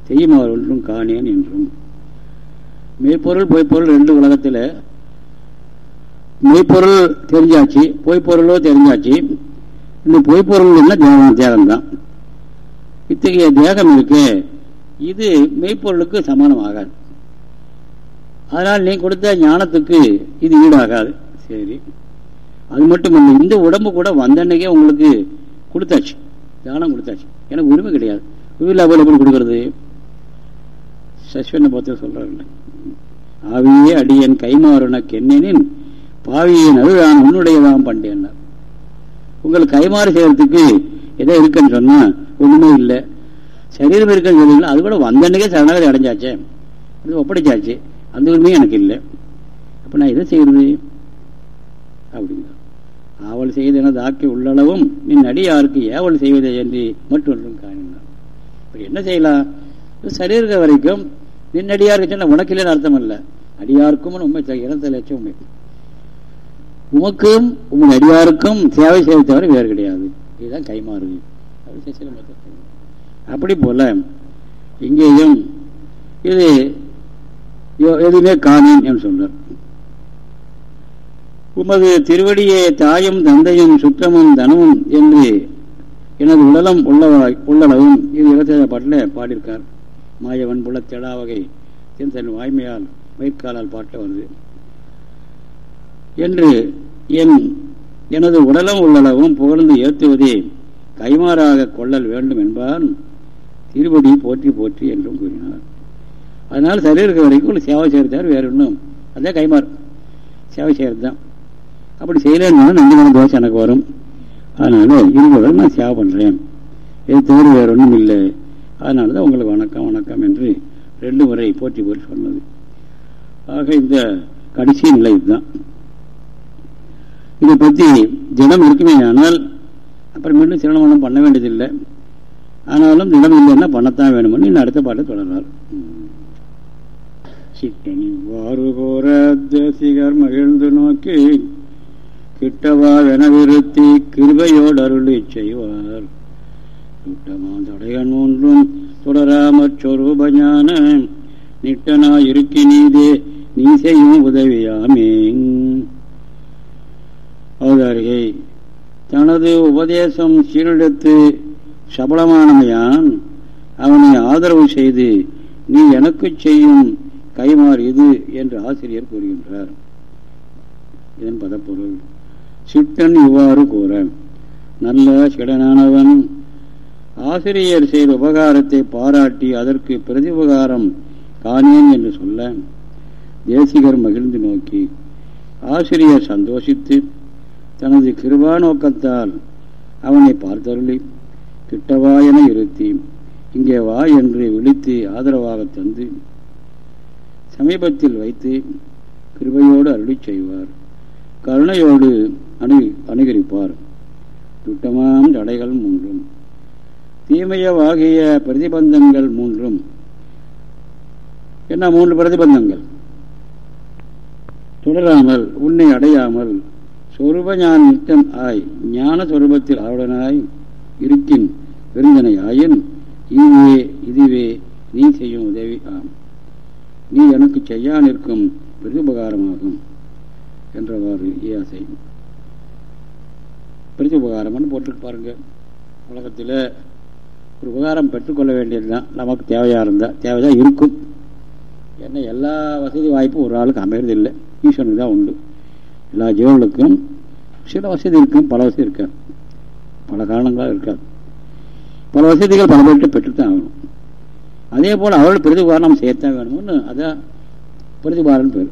செய்யுமாறு ஒன்றும் காணேன் என்றும். மெய்ப்பொருள் பொய்ப்பொருள் ரெண்டு உலகத்தில். மெய்ப்பொருள் தெரிஞ்சாச்சு பொய்ப்பொருளோ தெரிஞ்சாச்சு. இந்த பொய்ப்பொருள் தேகம் தேகம்தான். இத்தகைய தேகம் இருக்கு. இது மெய்ப்பொருளுக்கு சமானம் ஆகாது அதனால் நீ கொடுத்த ஞானத்துக்கு இது ஈடாகாது. சரி. அது மட்டும் இல்லை இந்த உடம்பு கூட வந்தன்னைக்கே உங்களுக்கு கொடுத்தாச்சு. தானம் கொடுத்தாச்சு. எனக்கு உரிமை கிடையாது. உரிமை அவைலபிள் கொடுக்கறது? சஸ்வன பத்திர சொல்றாங்க ஆவியே அடியன் கைமாறுன கென்னனின் பாவியின் அருளான் உன்னுடையதான் பண்டேன் உங்களுக்கு கைமாறு செய்யறதுக்கு எதோ இருக்குன்னு சொன்னா ஒண்ணுமே இல்லை. சரீரம் இருக்குன்னு சொல்லி அது கூட வந்தன்னைக்கே சரணாகதி அடைஞ்சாச்சே. அது ஒப்படைச்சாச்சு. அந்த உரிமையும் எனக்கு இல்லை. அப்ப நான் எதை செய்யறது? அப்படிங்க ஆவல் செய்தென தாக்கி உள்ளளவும் நின் அடியாருக்கு ஏவல் செய்வதே என்று மட்டும் காணினான். இப்ப என்ன செய்யலாம்? சரீரக வரைக்கும் பின்னடியார் அடியாருக்கு உனக்கு இல்லைன்னு அர்த்தம் இல்லை. அடியாருக்கும் உண்மை இனத்தை லட்சம் உண்மை உமக்கும் உன் அடியாருக்கும் சேவை செய்ய தவிர வேறு கிடையாது. இதுதான் கைமாறு அப்படி போல இங்கேயும் இது எதுவுமே காணேன் என்று சொன்னார் உமது திருவடியே தாயும் தந்தையும் சுற்றமும் தனமும் என்று எனது உடலம் உள்ளவா உள்ளளவும் இது இருபத்தி பாட்டில் பாடியிருக்கார். மாயவன் புல தெடா வகை. தன் வாய்மையால் வயிற்காலால் பாட்ட வருது என்று என் எனது உடலும் உள்ளளவும் புகழ்ந்து ஏற்றுவதே கைமாறாக கொள்ளல் வேண்டும் என்பான். திருவடி போற்றி போற்றி என்றும் கூறினார். அதனால் சரி இருக்க வரைக்கும் சேவை செய்யறதார் வேறு ஒன்றும் அதான் கைமாறு. சேவை செய்கிறதுதான் அப்படி செய்யலன்னா நன்றி மன தோசை எனக்கு வரும். அதனால இருந்தவரை நான் சேவை பண்ணுறேன் இது தவிர வேற ஒன்றும் இல்லை. அதனால தான் உங்களுக்கு வணக்கம் வணக்கம் என்று ரெண்டு முறை போற்றி போற்றி சொன்னது. ஆக இந்த கடைசி நிலை இதுதான். இதை பற்றி தினம் இருக்குமே ஆனால் அப்புறம் மீண்டும் சிரமணம் பண்ண வேண்டியதில்லை. ஆனாலும் தினம் இல்லைன்னா பண்ணத்தான் வேணும்னு இன்னும் அடுத்த பாட்டை தொடர்றார். சிக்கனிவ்வாறு கோர தேசிகர் மகிழ்ந்து நோக்கி கிட்டவா விருத்தி கிருபையோடு அருளி செய்வார். தடையன் ஒன்றும் தொடராமற் சொரூபஞான நிட்டனா இருக்கி நீதே நீ செய்யும் உதவியாமே. அவதாரிகை தனது உபதேசம் சீரழித்து சபலமானமையான் அவனை ஆதரவு செய்து நீ எனக்கு செய்யும் கைமாறு இது என்று ஆசிரியர் கூறுகின்றார். இதன் பதப்பொருள் சிட்டன் இவ்வாறு கூற நல்ல சிடனானவன் ஆசிரியர் செய்த உபகாரத்தை பாராட்டி அதற்கு பிரதி உபகாரம் காணேன் என்று சொல்ல தேசிகர் மகிழ்ந்து நோக்கி ஆசிரியர் சந்தோஷித்து தனது கிருபா நோக்கத்தால் அவனை பார்த்தருளி. கிட்டவா என இருத்தி இங்கே வா என்று விழித்து ஆதரவாக தந்து சமீபத்தில் வைத்து கிருபையோடு அருளி செய்வார். கருணையோடு அணு அணுகரிப்பார் துட்டமாம் தடைகள் மூன்றும். தீமையவாகிய பிரதிபந்தங்கள் மூன்றும். என்ன மூன்று பிரதிபந்தங்கள்? தொடராமல் உன்னை அடையாமல் சொருப ஞான நித்தம் ஆய் ஞான சொரூபத்தில் ஆளுடனாய் இருக்கின் விருந்தனை ஆயின் இதுவே இதுவே நீ செய்யும் உதவி ஆம். நீ எனக்கு செய்யா நிற்கும் பிரதிபகாரமாகும் என்றவாறு ஏசை பிரதிபகாரம்னு போட்டு பாருங்க உலகத்தில் ஒரு உபகாரம் பெற்றுக்கொள்ள வேண்டியதுதான். நமக்கு தேவையாக இருந்தால் தேவைதான் இருக்கும். ஏன்னா எல்லா வசதி வாய்ப்பும் ஒரு ஆளுக்கு அமைகிறது இல்லை தான் உண்டு. எல்லா ஜீவர்களுக்கும் சில வசதி இருக்கும் பல வசதி இருக்காது. பல காரணங்களாக இருக்காது. பல வசதிகள் பல பேர்கிட்ட பெற்றுத்தான் ஆகணும். அதே போல் அவர்கள் பிரதிபகாரம் நம்ம வேணும்னு அதான் பிரதிபாரம் பேர்.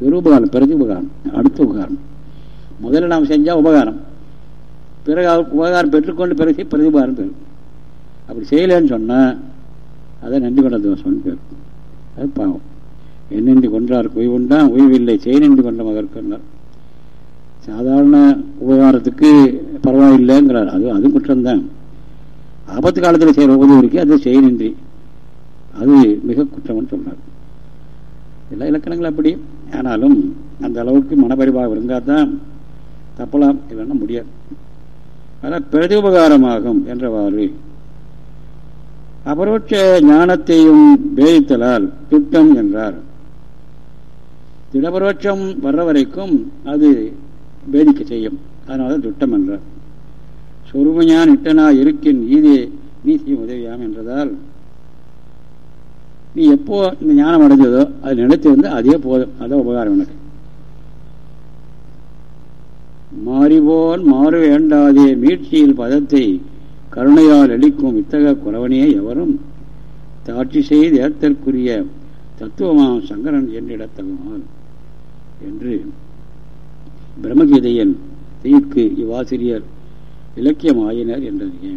விருபகாரம் பிரதிபகாரம். அடுத்த உபகாரம். முதல்ல நாம் செஞ்சால் உபகாரம். பிறகு உபகாரம் பெற்றுக்கொண்டு பிறகு பிரதிபாரம் பெறும் அப்படி செய்யலன்னு சொன்னால் அதை நன்றி கொண்ட தோஷம்னு பேர். அது பாவம். என்னென்று கொன்றார் உய்வுண்டான் உய்வில்லை செய் நின்று கொண்ட மகற்கொண்டார் சாதாரண உபகாரத்துக்கு பரவாயில்லைங்கிறார் அது அது குற்றம்தான். ஆபத்து காலத்தில் செய்கிற உதவிக்கு அது செய்ய நின்றி அது மிக குற்றம்னு சொன்னார் எல்லா இலக்கணங்களும் அப்படி. ஆனாலும் அந்த அளவுக்கு மனப்பரிபாகம் இருந்தால் தான் தப்பலாம் இல்லைன்னா முடியாது. ஆனால் பிரதிபகாரமாகும் என்றவாறு அபரோட்ச ஞானத்தையும் பேதித்தலால் திட்டம் என்றார். திடபரோட்சம் வர்ற வரைக்கும் அது வேதிக்க செய்யும். அதனால துட்டம் என்றார். சொருமையான் இட்டனா இருக்கின் ஈதே நீ செய்யும் உதவியாம் என்றதால் நீ எப்போ இந்த ஞானம் அடைஞ்சதோ அது நினைத்து வந்து அதே போதும். அதான் உபகாரம் எனக்கு. மாறிவோன் மாறு வேண்டாதே மீட்சியில் பதத்தை கருணையால் அளிக்கும் இத்தக குறவனையே எவரும் தாட்சி செய்து ஏத்தற்குரிய தத்துவமாம் சங்கரன் என்றிடத்தகுமால் என்று பிரம்மகீதையன் தீர்க்கு இவ்வாசிரியர் இலக்கியமாயினர் என்றது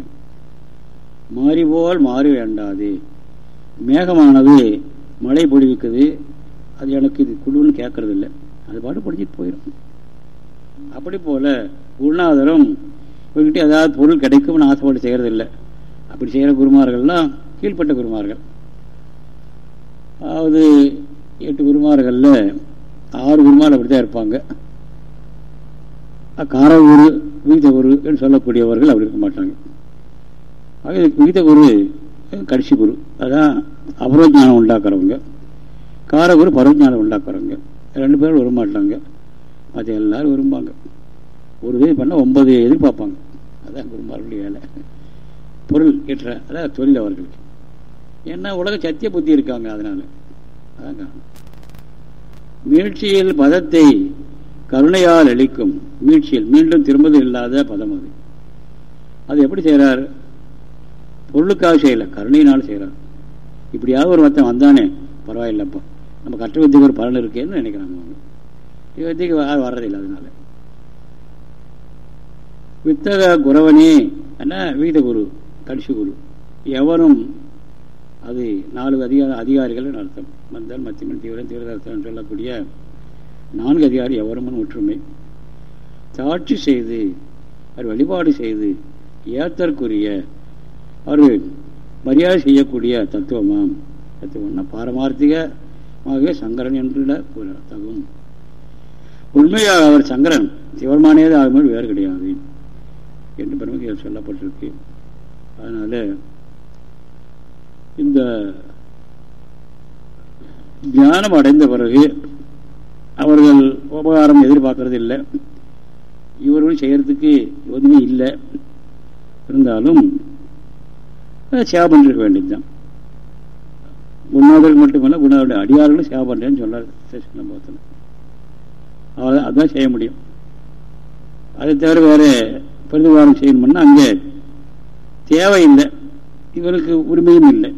மாறிபோல் மாறி வேண்டாது. மேகமானது மழை பொழிவிக்குது. அது எனக்கு இது குழுன்னு கேட்கறதில்லை. அது பாட்டு பொழிஞ்சிட்டு போயிடும் அப்படி போல குருநாதரும் போய்கிட்டு ஏதாவது பொருள் கிடைக்கும்னு ஆசைப்பட்டு செய்யறதில்லை. அப்படி செய்கிற குருமார்கள்லாம் கீழ்பட்ட குருமார்கள். அதாவது எட்டு குருமார்களில் ஆறு குருமார் அப்படி தான் இருப்பாங்க. காரகுரு வீத குரு என்று சொல்லக்கூடியவர்கள் அப்படி இருக்க மாட்டாங்க. ஆக வீத குரு கடைசி குரு. அதான் அபரோஜானம் உண்டாக்குறவங்க. காரகுரு பரவஜானம் உண்டாக்குறவங்க. ரெண்டு பேரும் வரமாட்டாங்க அது எல்லாரும் விரும்பாங்க. ஒரு இது பண்ணால் ஒன்பது எதிர்பார்ப்பாங்க. அதான் குருமார்களுடைய வேலை. பொருள் ஏற்ற அதான் தொழில் அவர்களுக்கு. ஏன்னா உலக சத்திய புத்தி இருக்காங்க அதனால. அதான் காரணம். மீழ்ச்சியில் பதத்தை கருணையால் அளிக்கும். மீழ்ச்சியில் மீண்டும் திரும்பது இல்லாத பதம் அது. அது எப்படி செய்கிறார் பொருளுக்காக செய்யலை கருணையினால் செய்கிறார் இப்படியாவது ஒரு மத்தம் வந்தானே பரவாயில்லப்பா. நம்ம கற்ற வித்திக்கு ஒரு பலன் இருக்கேன்னு நினைக்கிறாங்க அவங்க. வித்திக்கு வர்றதில்லை அதனால. வித்தக குரவனே என்ன வீத குரு கடைசி குரு. எவரும் அது நாலு அதிகார அதிகாரிகள் அர்த்தம் மந்தன் மத்தியமன் தீவிரம் தீவிரதர்த்தம் சொல்லக்கூடிய நான்கு அதிகாரி எவரும் ஒற்றுமை. சாட்சி செய்து அவர் வழிபாடு செய்து ஏத்தற்குரிய அவர் மரியாதை செய்யக்கூடிய தத்துவமாம். தத்துவம்னா பாரமார்த்திகமாக சங்கரன் என்று தகும் உண்மையாக அவர் சங்கரன் சிவருமானேது ஆகும்போது வேறு கிடையாது. என்று பெருமைகள் சொல்லப்பட்டிருக்கு. அதனால இந்த ஞானம் அடைந்த பிறகு அவர்கள் உபகாரம் எதிர்பார்க்கறது இல்லை இவர்கள் செய்யறதுக்கு எதுவுமே இல்லை. இருந்தாலும் சேவை பண்ணிருக்க வேண்டியதுதான். குணாதர்கள் மட்டுமல்ல குணாவுடைய அடியார்களும் சேவை பண்ணுறேன்னு சொன்னார் போத்தன அவ்வளோதான் அதுதான் செய்ய முடியும். அதை தவிர வேறு பிரதிவாரம் செய்யணும்னா அங்கே தேவையில்லை இவருக்கு உரிமையும் இல்லை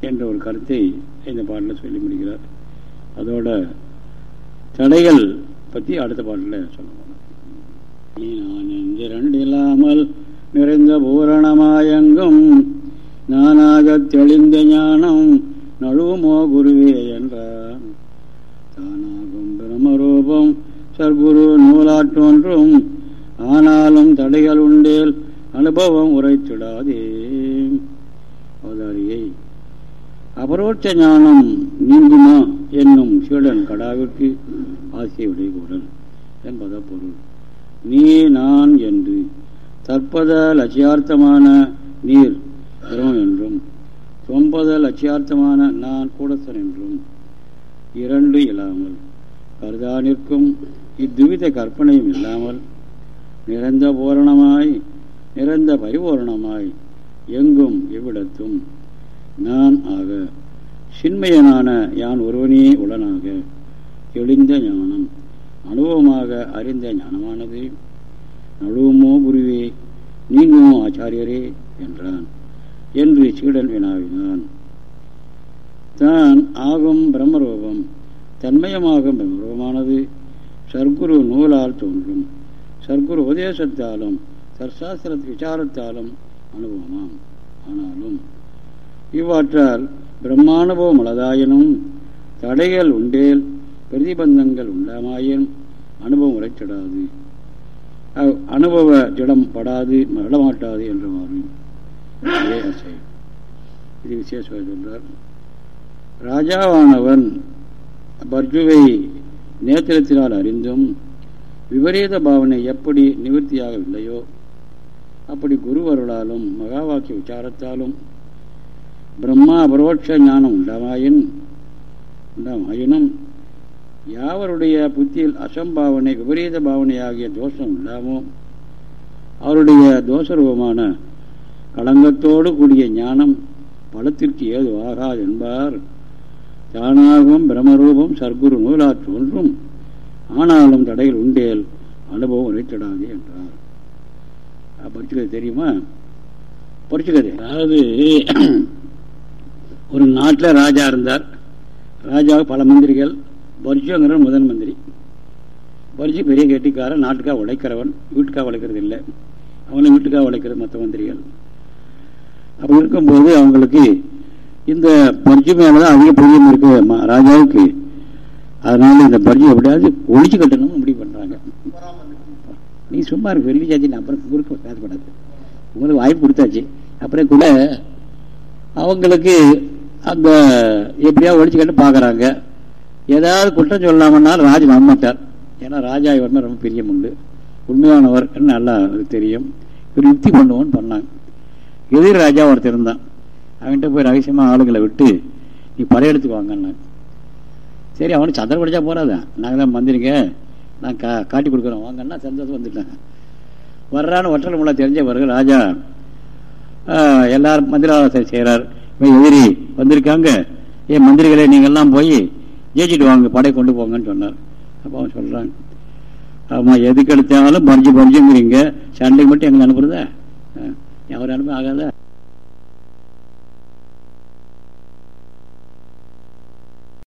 என்ற ஒரு கருத்தை இந்த பாட்டில் சொல்லி முடிக்கிறார். அதோட தடைகள் பற்றி அடுத்த பாட்டில் சொல்ல நான் எந்திரண்டு இல்லாமல் நிறைந்த பூரணமாயங்கும் நானாக தெளிந்த ஞானம் நழுவுமோ குருவே என்றான் தானாகும் பிரம்மரூபம் சர்க்குரு நூலாற்றொன்றும் ஆனாலும் தடைகள் உண்டேல் அனுபவம் உரைத்திடாதே. அவதாரியை அபரோட்ச ஞானம் நீங்குமா என்னும் சீடன் கடாவிற்கு ஆசையுடைய கூடல் என்பத பொருள். நீ நான் என்று தற்பத லட்சியார்த்தமான நீர் பிரமம் என்றும் தொம்பத லட்சியார்த்தமான நான் கூடசன் என்றும் இரண்டு இல்லாமல் கருதா நிற்கும் இத்துவித கற்பனையும் இல்லாமல் நிறந்த பூரணமாய் நிறந்த பரிபூரணமாய் எங்கும் எவ்விடத்தும் நான் ஆக சின்மயனான யான் ஒருவனே உடனாக தெளிந்த ஞானம் அனுபவமாக அறிந்த ஞானமானது. நழுவுமோ குருவே நீங்குமோ ஆச்சாரியரே என்றான். என்று சீடன் வினாவினான். தான் ஆகும் பிரம்மரூபம் தன்மயமாகும் பிரம்மரூபமானது. சர்க்குரு நூலால் தோன்றும். சர்க்குரு உபதேசத்தாலும் சர்சாஸ்திர விசாரத்தாலும் அனுபவமாம். ஆனாலும் இவ்வாற்றால் பிரம்மானுபவம் உள்ளதாயினும் தடைகள் உண்டேல் பிரதிபந்தங்கள் உண்டாமாயின் அனுபவம் உரைச்சிடாது அனுபவ திடம் படாது மரடமாட்டாது என்றவாறு இது விசேஷமாக சொல்றார். ராஜாவானவன் பர்ஜுவை நேத்திரத்தினால் அறிந்தும் விபரீத பாவனை எப்படி நிவர்த்தியாகவில்லையோ அப்படி குருவருளாலும் மகா வாக்கிய விசாரத்தாலும் பிரம்மா அபரோட்ச ஞானம் உண்டாமாயின் உண்டாமாயினும் யாவருடைய புத்தியில் அசம்பாவனை விபரீத பாவனையாகிய தோஷம் உண்டாமோ அவருடைய தோஷரூபமான களங்கத்தோடு கூடிய ஞானம் பலத்திற்கு ஏதுவாகாது என்பார். தானாகவும் பிரமரூபம் சர்க்குரு நூலா ஒன்றும் ஆனாலும் தடைகள் உண்டேல் அனுபவம் உரைத்திடாது என்றார். படிச்சுக்கிறது தெரியுமா? படிச்சுக்கிறது அதாவது ஒரு நாட்டில் ராஜா இருந்தார். ராஜாவுக்கு பல மந்திரிகள். பர்ஜுங்கிற முதன் மந்திரி. பர்ஜு பெரிய கெட்டிக்காரன் நாட்டுக்காக உழைக்கிறவன் வீட்டுக்காக உழைக்கிறது இல்லை. அவனை வீட்டுக்காக உழைக்கிறது மற்ற மந்திரிகள். அப்படி இருக்கும்போது அவங்களுக்கு இந்த பர்ஜு மேலதான் அதிக புரியும் இருக்கு. ராஜாவுக்கு அதனால இந்த பர்ஜு எப்படியாவது ஒழிச்சு கட்டணும்னு முடிவு பண்ணுறாங்க நீ சும்மா இருக்கு வெள்ளி சாச்சு அப்புறம் குறுக்க பேசப்படாது உங்களுக்கு வாய்ப்பு கொடுத்தாச்சு. அப்புறம் கூட அவங்களுக்கு அந்த எப்படியா ஒழிச்சு கட்டு பார்க்குறாங்க ஏதாவது குற்றம் சொல்லாமன்னாலும் ராஜா நம்பமாட்டார் ஏன்னா ராஜா இவர் ரொம்ப பிரியம் உண்டு உண்மையானவர் நல்லா தெரியும். இவர் யுக்தி பண்ணுவோன்னு பண்ணாங்க. எதிர் ராஜா ஒருத்தர் இருந்தான். அவன்கிட்ட போய் ரகசியமாக ஆளுங்களை விட்டு நீ படையெடுத்து வாங்கன்னு சரி அவனுக்கு சந்திர படிச்சா போறாதான் நாங்கள் தான் மந்திரிங்க நான் கா காட்டி கொடுக்குறோம் வாங்கன்னா சந்தோஷம் வந்துட்டாங்க வர்றான்னு ஒற்றல் மூலம் தெரிஞ்ச பிறகு ராஜா எல்லாரும் மந்திராலோசனை செய்கிறார் எதிரி வந்திருக்காங்க. ஏன் மந்திரிகளே நீங்கள்லாம் போய் ஜெயிச்சிட்டு வாங்க. படை கொண்டு போங்கன்னு சொன்னார். அப்போ அவன் சொல்கிறாங்க ஆமாம் எதுக்கு எடுத்தாலும் பறிஞ்சு பறிஞ்சுங்கிறீங்க சண்டைக்கு மட்டும் எங்களை அனுப்புறதா? எவர் அனுப்ப ஆகாதா.